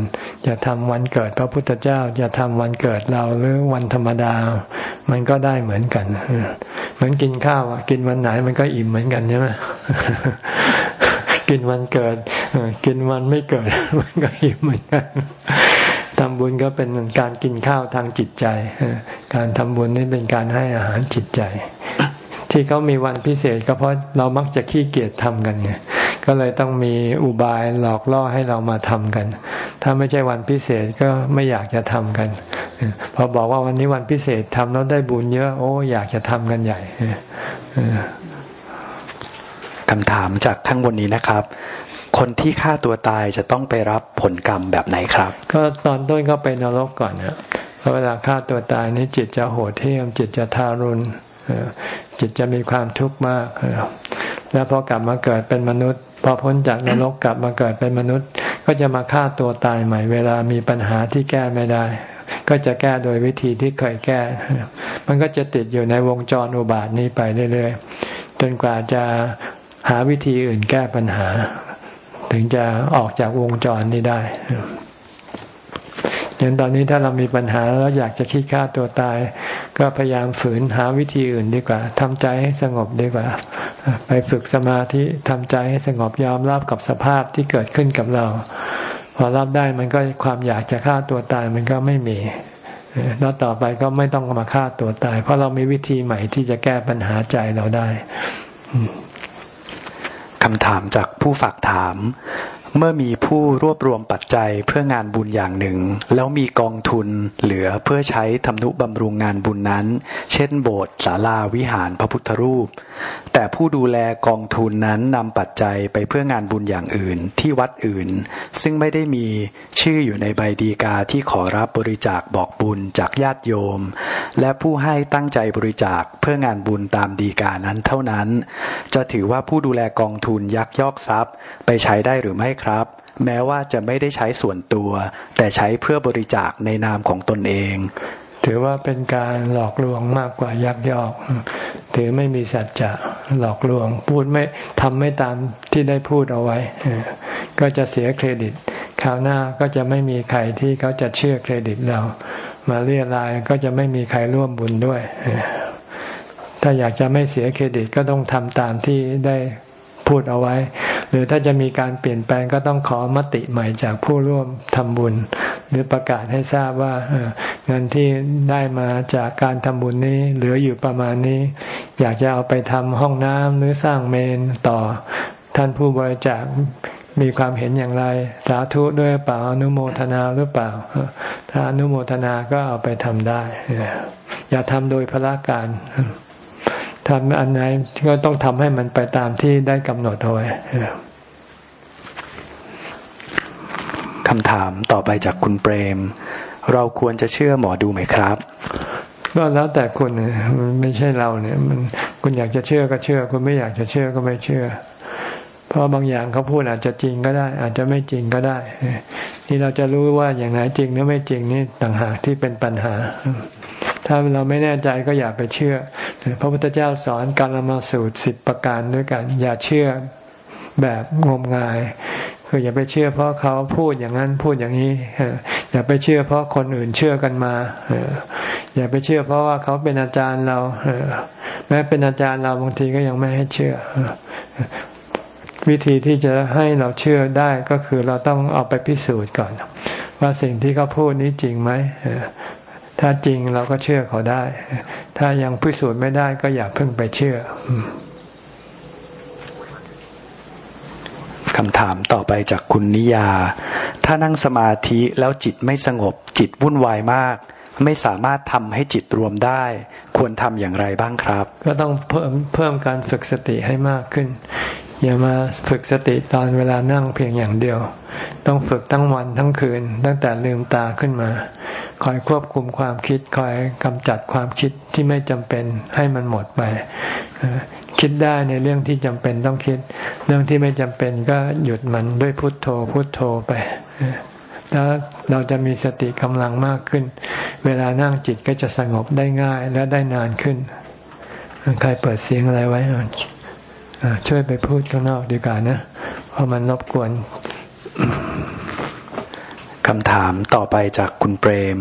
จะทำวันเกิดพระพุทธเจ้าจะทำวันเกิดเราหรือวันธรรมดา มันก็ได้เหมือนกันเหมือนกินข้าวอะกินวันไหนมันก็อิ่มเหมือนกันใช่ไหมกินวันเกิดกินวันไม่เกิดมันก็อิ่มเหมือนกัน ทำบุญก็เป็นการกินข้าวทางจิตใจ การทำบุญนี่เป็นการให้อาหารจิตใจ ที่เขามีวันพิเศษก็เพราะเรามักจะขี้เกียจทำกันไงก็เลยต้องมีอุบายหลอกล่อให้เรามาทำกัน ถ้าไม่ใช่วันพิเศษก็ไม่อยากจะทำกัน พอบอกว่าวันนี้วันพิเศษทำแล้วได้บุญเยอะ โอ้อยากจะทำกันใหญ่คำถามจากข้างบนนี้นะครับ คนที่ฆ่าตัวตายจะต้องไปรับผลกรรมแบบไหนครับ ก็ตอนต้นก็ไปนรกก่อนนะเพราะเวลาฆ่าตัวตายนี้จิตจะโหดเที่ยมจิตจะทารุณจิตจะมีความทุกข์มาก แล้วพอกลับมาเกิดเป็นมนุษย์ พอพ้นจากนรกกลับมาเกิดเป็นมนุษย์ ก็จะมาฆ่าตัวตายใหม่ เวลามีปัญหาที่แก้ไม่ได้ ก็จะแก้โดยวิธีที่เคยแก้ มันก็จะติดอยู่ในวงจรอุบาทนี้ไปเรื่อยๆ จนกว่าจะหาวิธีอื่นแก้ปัญหา ถึงจะออกจากวงจรนี้ได้อย่างตอนนี้ถ้าเรามีปัญหาแล้วอยากจะคิดฆ่าตัวตาย ก็พยายามฝืนหาวิธีอื่นดีกว่าทำใจให้สงบดีกว่า ไปฝึกสมาธิทำใจให้สงบยอมรับกับสภาพที่เกิดขึ้นกับเรา พอรับได้มันก็ความอยากจะฆ่าตัวตายมันก็ไม่มีแล้วต่อไปก็ไม่ต้องมาฆ่าตัวตาย เพราะเรามีวิธีใหม่ที่จะแก้ปัญหาใจเราได้ คำถามจากผู้ฝากถาม เมื่อมีผู้รวบรวมปัจจัยเพื่องานบุญอย่างหนึ่ง แล้วมีกองทุนเหลือเพื่อใช้ทำนุบำรุงงานบุญนั้น เช่น โบสถ์ศาลาวิหารพระพุทธรูป แต่ผู้ดูแลกองทุนนั้นนำปัจจัยไปเพื่องานบุญอย่างอื่นที่วัดอื่น ซึ่งไม่ได้มีชื่ออยู่ในใบดีกาที่ขอรับบริจาคบอกบุญจากญาติโยม และผู้ให้ตั้งใจบริจาคเพื่องานบุญตามดีกานั้นเท่านั้น จะถือว่าผู้ดูแลกองทุนยักยอกทรัพย์ ไปใช้ได้หรือไม่ครับ แม้ว่าจะไม่ได้ใช้ส่วนตัว แต่ใช้เพื่อบริจาคในนามของตนเอง ถือว่าเป็นการหลอกลวงมากกว่ายักยอก ถือไม่มีสัจจะหลอกลวง พูดไม่ทำไม่ตามที่ได้พูดเอาไว้ ก็จะเสียเครดิตคราวหน้าก็จะไม่มีใครที่เขาจะเชื่อเครดิตเรา มาเรียรายก็จะไม่มีใครร่วมบุญด้วย ถ้าอยากจะไม่เสียเครดิตก็ต้องทำตามที่ได้ พูดเอาไว้ หรือถ้าจะมีการเปลี่ยนแปลงก็ต้องขอมติใหม่จากผู้ร่วมทำบุญ หรือประกาศให้ทราบว่าเงินที่ได้มาจากการทำบุญนี้เหลืออยู่ประมาณนี้ อยากจะเอาไปทำห้องน้ำหรือสร้างเมนต่อ ท่านผู้บริจาคมีความเห็นอย่างไร สาธุด้วยเปล่าอนุโมทนาหรือเปล่า ถ้าอนุโมทนาก็เอาไปทำได้ อย่าทำโดยพละการ ทำอันไหนก็ต้องทำให้มันไปตามที่ได้กำหนดเอาไว้คำถามต่อไปจากคุณเปรม เราควรจะเชื่อหมอดูไหมครับ ก็แล้วแต่คุณไม่ใช่เราเนี่ย มันคุณอยากจะเชื่อก็เชื่อ คุณไม่อยากจะเชื่อก็ไม่เชื่อ เพราะบางอย่างเขาพูดอาจจะจริงก็ได้ อาจจะไม่จริงก็ได้ที่เราจะรู้ว่าอย่างไหนจริงหรือไม่จริงนี่ต่างหากที่เป็นปัญหา ถ้าเราไม่แน่ใจก็อย่าไปเชื่อ พระพุทธเจ้าสอนการละมาสูตรสิบประการด้วยกัน อย่าเชื่อแบบงมงาย คืออย่าไปเชื่อเพราะเขาพูดอย่างนั้นพูดอย่างนี้อย่าไปเชื่อเพราะคนอื่นเชื่อกันมาอย่าไปเชื่อเพราะว่าเขาเป็นอาจารย์เราแม้เป็นอาจารย์เราบางทีก็ยังไม่ให้เชื่อวิธีที่จะให้เราเชื่อได้ก็คือเราต้องเอาไปพิสูจน์ก่อน ว่าสิ่งที่เขาพูดนี้จริงไหม ถ้าจริงเราก็เชื่อเขาได้ ถ้ายังพิสูจน์ไม่ได้ก็อย่าเพิ่งไปเชื่อคำถามต่อไปจากคุณนิยา ถ้านั่งสมาธิแล้วจิตไม่สงบ จิตวุ่นวายมาก ไม่สามารถทำให้จิตรวมได้ ควรทำอย่างไรบ้างครับ ก็ต้องเพิ่มเพิ่มการฝึกสติให้มากขึ้น อย่ามาฝึกสติตอนเวลานั่งเพียงอย่างเดียว ต้องฝึกทั้งวันทั้งคืน ตั้งแต่ลืมตาขึ้นมา คอยควบคุมความคิด คอยกำจัดความคิดที่ไม่จำเป็นให้มันหมดไป คิดได้ในเรื่องที่จำเป็นต้องคิด เรื่องที่ไม่จำเป็นก็หยุดมันด้วยพุทโธพุทโธไปแล้วเราจะมีสติกำลังมากขึ้น เวลานั่งจิตก็จะสงบได้ง่ายและได้นานขึ้น ใครเปิดเสียงอะไรไว้ช่วยไปพูดข้างนอกดีกว่านะ เพราะมันรบกวน คำถามต่อไปจากคุณเปรม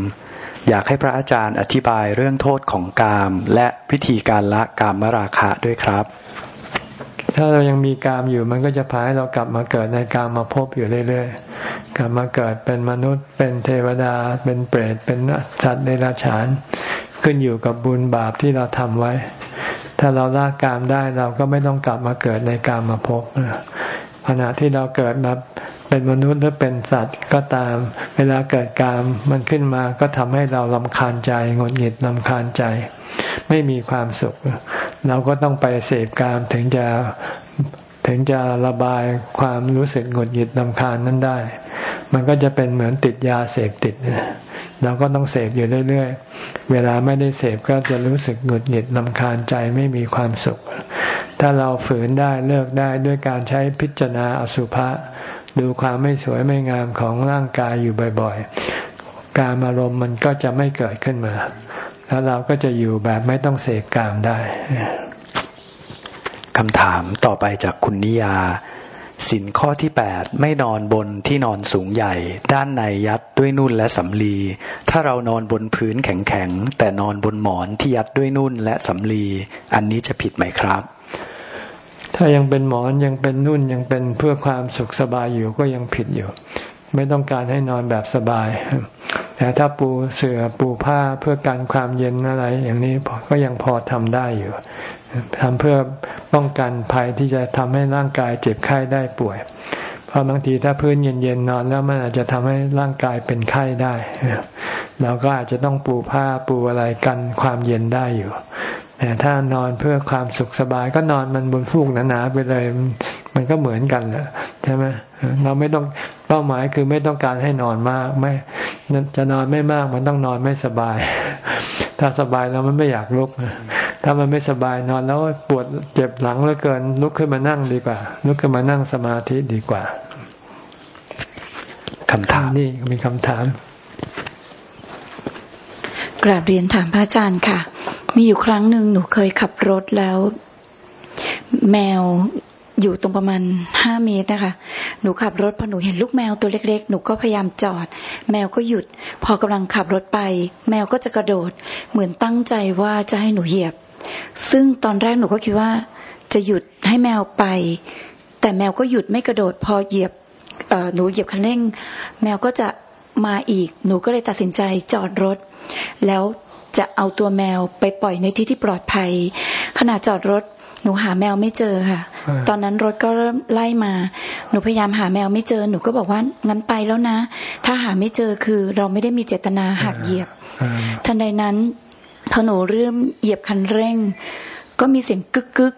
อยากให้พระอาจารย์อธิบายเรื่องโทษของกาม และวิธีการละกามราคะด้วยครับ ถ้าเรายังมีกามอยู่มันก็จะพาให้เรากลับมาเกิดในกามมาพบอยู่เรื่อยๆ กลับมาเกิดเป็นมนุษย์ เป็นเทวดา เป็นเปรต เป็นสัตว์ในราชาน ขึ้นอยู่กับบุญบาปที่เราทำไว้ ถ้าเราละกามได้เราก็ไม่ต้องกลับมาเกิดในกามมาพบ ขณะที่เราเกิดมาเป็นมนุษย์หรือเป็นสัตว์ก็ตาม เวลาเกิดกามมันขึ้นมาก็ทำให้เราลำคาญใจงดหงิดลำคาญใจ ไม่มีความสุข เราก็ต้องไปเสพกามถึงจะถึงจะระบายความรู้สึกหงุดหงิดลำคาญนั้นได้ มันก็จะเป็นเหมือนติดยาเสพติด เราก็ต้องเสพอยู่เรื่อยๆ เวลาไม่ได้เสพก็จะรู้สึกหงุดหงิดลำคาญใจไม่มีความสุข ถ้าเราฝืนได้เลิกได้ด้วยการใช้พิจารณาอสุภะดูความไม่สวยไม่งามของร่างกายอยู่บ่อยๆ การอารมณ์มันก็จะไม่เกิดขึ้นมา แล้วเราก็จะอยู่แบบไม่ต้องเสกกามได้คำถามต่อไปจากคุณนิยา สินข้อที่แปดไม่นอนบนที่นอนสูงใหญ่ ด้านในยัดด้วยนุ่นและสำลี ถ้าเรานอนบนพื้นแข็งๆ แต่นอนบนหมอนที่ยัดด้วยนุ่นและสำลี อันนี้จะผิดไหมครับ ถ้ายังเป็นหมอนยังเป็นนุ่นยังเป็นเพื่อความสุขสบายอยู่ก็ยังผิดอยู่ ไม่ต้องการให้นอนแบบสบาย แต่ถ้าปูเสือ่อปูผ้าเพื่อการความเย็นอะไร อย่างนี้ก็ยังพอทำได้อยู่ ทำเพื่อป้องกันภัยที่จะทำให้ร่างกายเจ็บไข้ได้ป่วย เพราะบางทีถ้าพื้นเย็นๆนอนแล้วมันอาจจะทำให้ร่างกายเป็นไข้ได้ เราก็อาจจะต้องปูผ้าปูอะไรกันความเย็นได้อยู่แต่ถ้านอนเพื่อความสุขสบายก็นอนมันบนฟูกหนาๆไปเลย มันก็เหมือนกันแหละใช่ไหมเราไม่ต้องเป้าหมายคือไม่ต้องการให้นอนมาก ไม่จะนอนไม่มาก มันต้องนอนไม่สบาย ถ้าสบายแล้วมันไม่อยากลุกถ้ามันไม่สบายนอนแล้วปวดเจ็บหลังเหลือเกิน ลุกขึ้นมานั่งดีกว่า ลุกขึ้นมานั่งสมาธิดีกว่าคำถามนี่มีคำถาม กราบเรียนถามพระอาจารย์ค่ะ มีอยู่ครั้งหนึ่งหนูเคยขับรถแล้ว แมว อยู่ตรงประมาณห้าเมตรนะคะ หนูขับรถพอหนูเห็นลูกแมวตัวเล็ก ๆ หนูก็พยายามจอด แมวก็หยุด พอกำลังขับรถไป แมวก็จะกระโดด เหมือนตั้งใจว่าจะให้หนูเหยียบ ซึ่งตอนแรกหนูก็คิดว่า จะหยุดให้แมวไป แต่แมวก็หยุดไม่กระโดด พอเหยียบหนูเหยียบคันเร่ง แมวก็จะมาอีก หนูก็เลยตัดสินใจจอดรถ แล้วจะเอาตัวแมวไปปล่อยในที่ที่ปลอดภัย ขณะจอดรถ หนูหาแมวไม่เจอค่ะ ตอนนั้นรถก็เริ่มไล่มา หนูพยายามหาแมวไม่เจอ หนูก็บอกว่างั้นไปแล้วนะ ถ้าหาไม่เจอคือเราไม่ได้มีเจตนาหักเหยียบ ทันใดนั้นพอหนูเริ่มเหยียบคันเร่ง ก็มีเสียงกึกกึก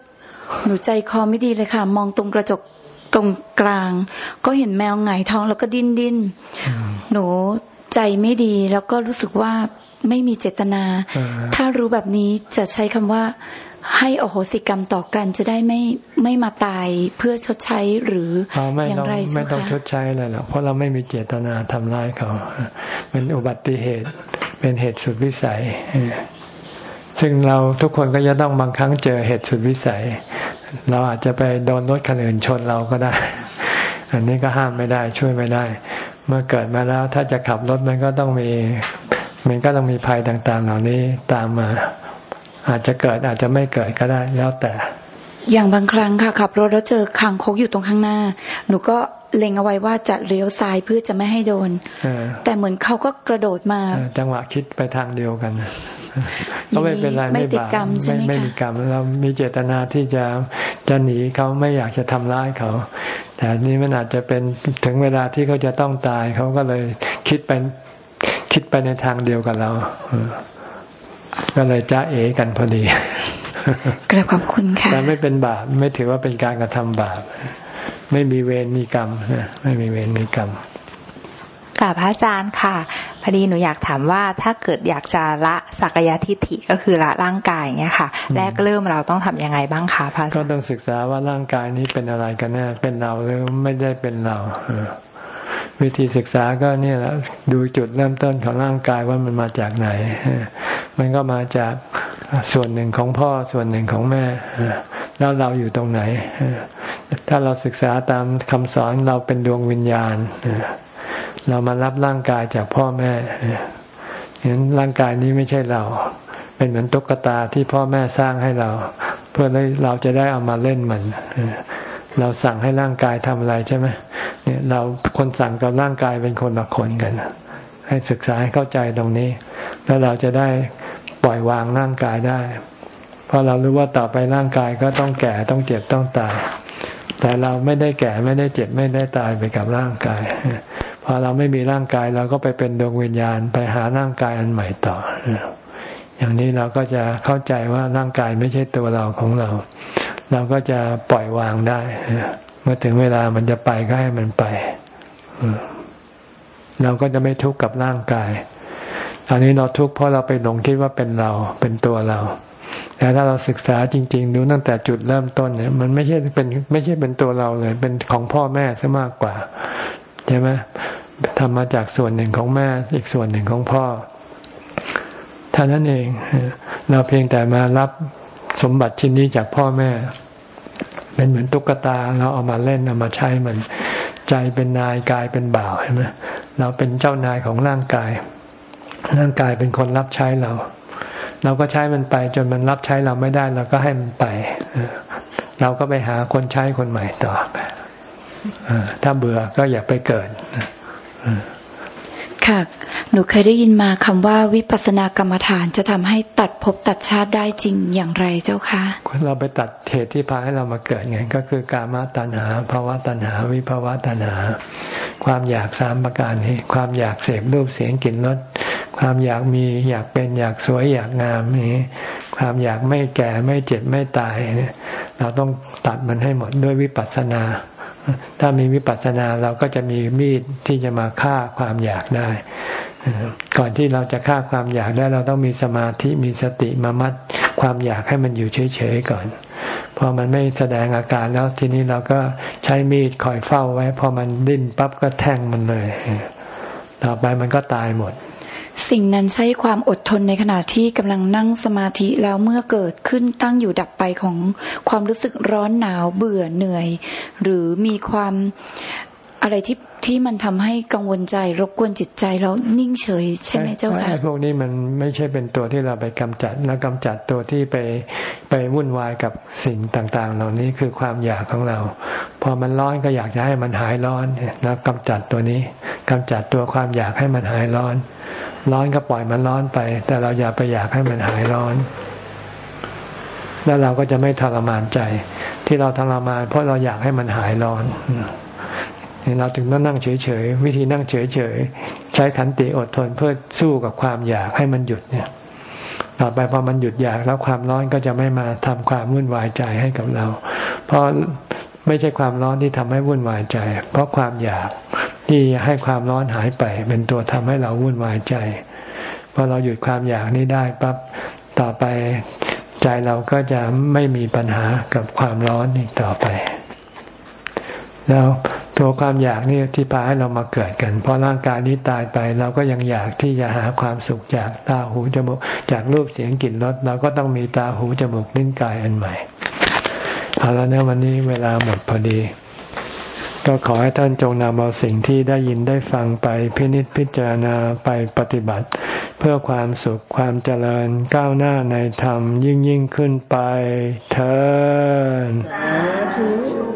หนูใจคอไม่ดีเลยค่ะ มองตรงกระจกตรงกลาง ก็เห็นแมวไงท้องแล้วก็ดิ้นดิ้นหนูใจไม่ดีแล้วก็รู้สึกว่าไม่มีเจตนา ถ้ารู้แบบนี้จะใช้คำว่า ให้อโหสิกรรมต่อกันจะได้ไม่ไม่มาตายเพื่อชดใช้หรืออย่างไรไม่ต้องชดใช้เลยหรอกเพราะเราไม่มีเจตนาทำร้ายเขาเป็นอุบัติเหตุเป็นเหตุสุดวิสัย ซึ่งเราทุกคนก็จะต้องบางครั้งเจอเหตุสุดวิสัย เราอาจจะไปโดนรถคันอื่นชนเราก็ได้ อันนี้ก็ห้ามไม่ได้ช่วยไม่ได้ เมื่อเกิดมาแล้วถ้าจะขับรถมันก็ต้องมีมันก็ต้องมีภัยต่าง ๆ เหล่านี้ตามมา อาจจะเกิดอาจจะไม่เกิดก็ได้แล้วแต่ อย่างบางครั้งค่ะขับรถแล้วเจอคางคกอยู่ตรงข้างหน้า หนูก็เล็งเอาไว้ว่าจะเลี้ยวซ้ายเพื่อจะไม่ให้โดนแต่เหมือนเขาก็กระโดดมาจังหวะคิดไปทางเดียวกันก็ไม่เป็นไรไม่บาปไม่ไม่มีกรรมเรามีเจตนาที่จะจะหนีเขาไม่อยากจะทำร้ายเขา แต่นี้มันอาจจะเป็นถึงเวลาที่เขาจะต้องตายเขาก็เลยคิดไปคิดไปในทางเดียวกับเรา ก็เลยจ้าเอกันพอดีกราบขอบคุณค่ะแต่ไม่เป็นบาปไม่ถือว่าเป็นการกระทำบาป ไม่มีเวรมีกรรมไม่มีเวรมีกรรมกราบพระอาจารย์ค่ะพอดีหนูอยากถามว่าถ้าเกิดอยากจะละสักยะทิฏฐิก็คือละร่างกายเงี้ยค่ะ แรกเริ่มเราต้องทํำยังไงบ้างคะพระอาจารย์ก็ต้องศึกษาว่าร่างกายนี้เป็นอะไรกันแน่เป็นเราหรือไม่ได้เป็นเรา วิธีศึกษาก็เนี่ยแหละดูจุดเริ่มต้นของร่างกายว่ามันมาจากไหน มันก็มาจากส่วนหนึ่งของพ่อส่วนหนึ่งของแม่ แล้วเราอยู่ตรงไหน ถ้าเราศึกษาตามคำสอนเราเป็นดวงวิญญาณ เรามารับร่างกายจากพ่อแม่เห็นร่างกายนี้ไม่ใช่เรา เป็นเหมือนตุ๊กตาที่พ่อแม่สร้างให้เรา เพื่อเราจะได้เอามาเล่นมัน เราสั่งให้ร่างกายทำอะไรใช่ไหมเนี่ยเราคนสั่งกับร่างกายเป็นคนละคนกัน ให้ศึกษาให้เข้าใจตรงนี้ แล้วเราจะได้ปล่อยวางร่างกายได้ เพราะเรารู้ว่าต่อไปร่างกายก็ต้องแก่ต้องเจ็บต้องตาย แต่เราไม่ได้แก่ไม่ได้เจ็บไม่ได้ตายไปกับร่างกายพอเราไม่มีร่างกายเราก็ไปเป็นดวงวิญญาณไปหาร่างกายอันใหม่ต่อ อย่างนี้เราก็จะเข้าใจว่าร่างกายไม่ใช่ตัวเราของเรา เราก็จะปล่อยวางได้เมื่อถึงเวลามันจะไปก็ให้มันไปเราก็จะไม่ทุกข์กับร่างกายตอนนี้เราทุกข์เพราะเราไปหลงคิดว่าเป็นเราเป็นตัวเรา แต่ถ้าเราศึกษาจริง ๆ ดูตั้งแต่จุดเริ่มต้นเนี่ย มันไม่ใช่เป็นไม่ใช่เป็นตัวเราเลย เป็นของพ่อแม่ซะมากกว่าใช่ไหมทำมาจากส่วนหนึ่งของแม่ อีกส่วนหนึ่งของพ่อท่านั้นเอง เราเพียงแต่มารับ สมบัติชิ้นนี้จากพ่อแม่ เป็นเหมือนตุ๊กตาเราเอามาเล่นเอามาใช้มัน ใจเป็นนายกายเป็นบ่าวใช่ไหมเราเป็นเจ้านายของร่างกาย ร่างกายเป็นคนรับใช้เรา เราก็ใช้มันไป จนมันรับใช้เราไม่ได้เราก็ให้มันไปเราก็ไปหาคนใช้คนใหม่ต่อไปถ้าเบื่อก็อย่าไปเกิดค่ะ หนูเคยได้ยินมาคำว่าวิปัสสนากรรมฐานจะทำให้ตัดภพตัดชาติได้จริงอย่างไรเจ้าคะเราไปตัดเหตุที่พาให้เรามาเกิดไงก็คือกามาตัณหาภาวะตัณหา วิภาวะตัณหา ความอยากสามประการนี้ ความอยากเสพรูปเสียงกลิ่นรสความอยากมีอยากเป็นอยากสวยอยากงามนี้ความอยากไม่แก่ไม่เจ็บไม่ตายเนี่ยเราต้องตัดมันให้หมดด้วยวิปัสสนา ถ้ามีวิปัสสนาเราก็จะมีมีดที่จะมาฆ่าความอยากได้ ก่อนที่เราจะฆ่าความอยากได้เราต้องมีสมาธิมีสติมามัดความอยากให้มันอยู่เฉยๆก่อนพอมันไม่แสดงอาการแล้วทีนี้เราก็ใช้มีดคอยเฝ้าไว้ พอมันดิ้นปั๊บก็แทงมันเลย ต่อไปมันก็ตายหมด สิ่งนั้นใช้ความอดทนในขณะที่กำลังนั่งสมาธิแล้วเมื่อเกิดขึ้นตั้งอยู่ดับไปของความรู้สึกร้อนหนาวเบื่อเหนื่อย หรือมีความ อะไรที่ที่มันทำให้กังวลใจ รบกวนจิตใจเรานิ่งเฉย ใช่ไหมเจ้าค่ะพวกนี้มันไม่ใช่เป็นตัวที่เราไปกำจัดแล้วกำจัดตัวที่ไปไปวุ่นวายกับสิ่งต่าง ๆ เหล่านี้คือความอยากของเรา พอมันร้อนก็อยากจะให้มันหายร้อนแล้วกำจัดตัวนี้กำจัดตัวความอยากให้มันหายร้อน ร้อนก็ปล่อยมันร้อนไป แต่เราอย่าไปอยากให้มันหายร้อนแล้วเราก็จะไม่ทรมานใจ ที่เราทรมานเพราะเราอยากให้มันหายร้อน เราถึงต้องนั่งเฉยๆวิธีนั่งเฉยๆใช้ขันติอดทนเพื่อสู้กับความอยากให้มันหยุดเนี่ยต่อไปพอมันหยุดอยากแล้วความร้อนก็จะไม่มาทำความวุ่นวายใจให้กับเรา เพราะไม่ใช่ความร้อนที่ทำให้วุ่นวายใจ เพราะความอยากที่ให้ความร้อนหายไป เป็นตัวทำให้เราวุ่นวายใจพอเราหยุดความอยากนี้ได้ปั๊บต่อไปใจเราก็จะไม่มีปัญหากับความร้อนอีกต่อไป แล้วตัวความอยากนี่ที่พาให้เรามาเกิดกันพราะร่างกายนี้ตายไป เราก็ยังอยากที่จะหาความสุขจากตาหูจมูกจากรูปเสียงกลิ่นรสเราก็ต้องมีตาหูจมูกลิ้นกายอันใหม่เอาแล้วนะวันนี้เวลาหมดพอดี ก็ขอให้ท่านจงนำเอาสิ่งที่ได้ยินได้ฟังไปพินิจพิจารณาไปปฏิบัติ เพื่อความสุขความเจริญก้าวหน้าในธรรมยิ่งยิ่งขึ้นไปเถิด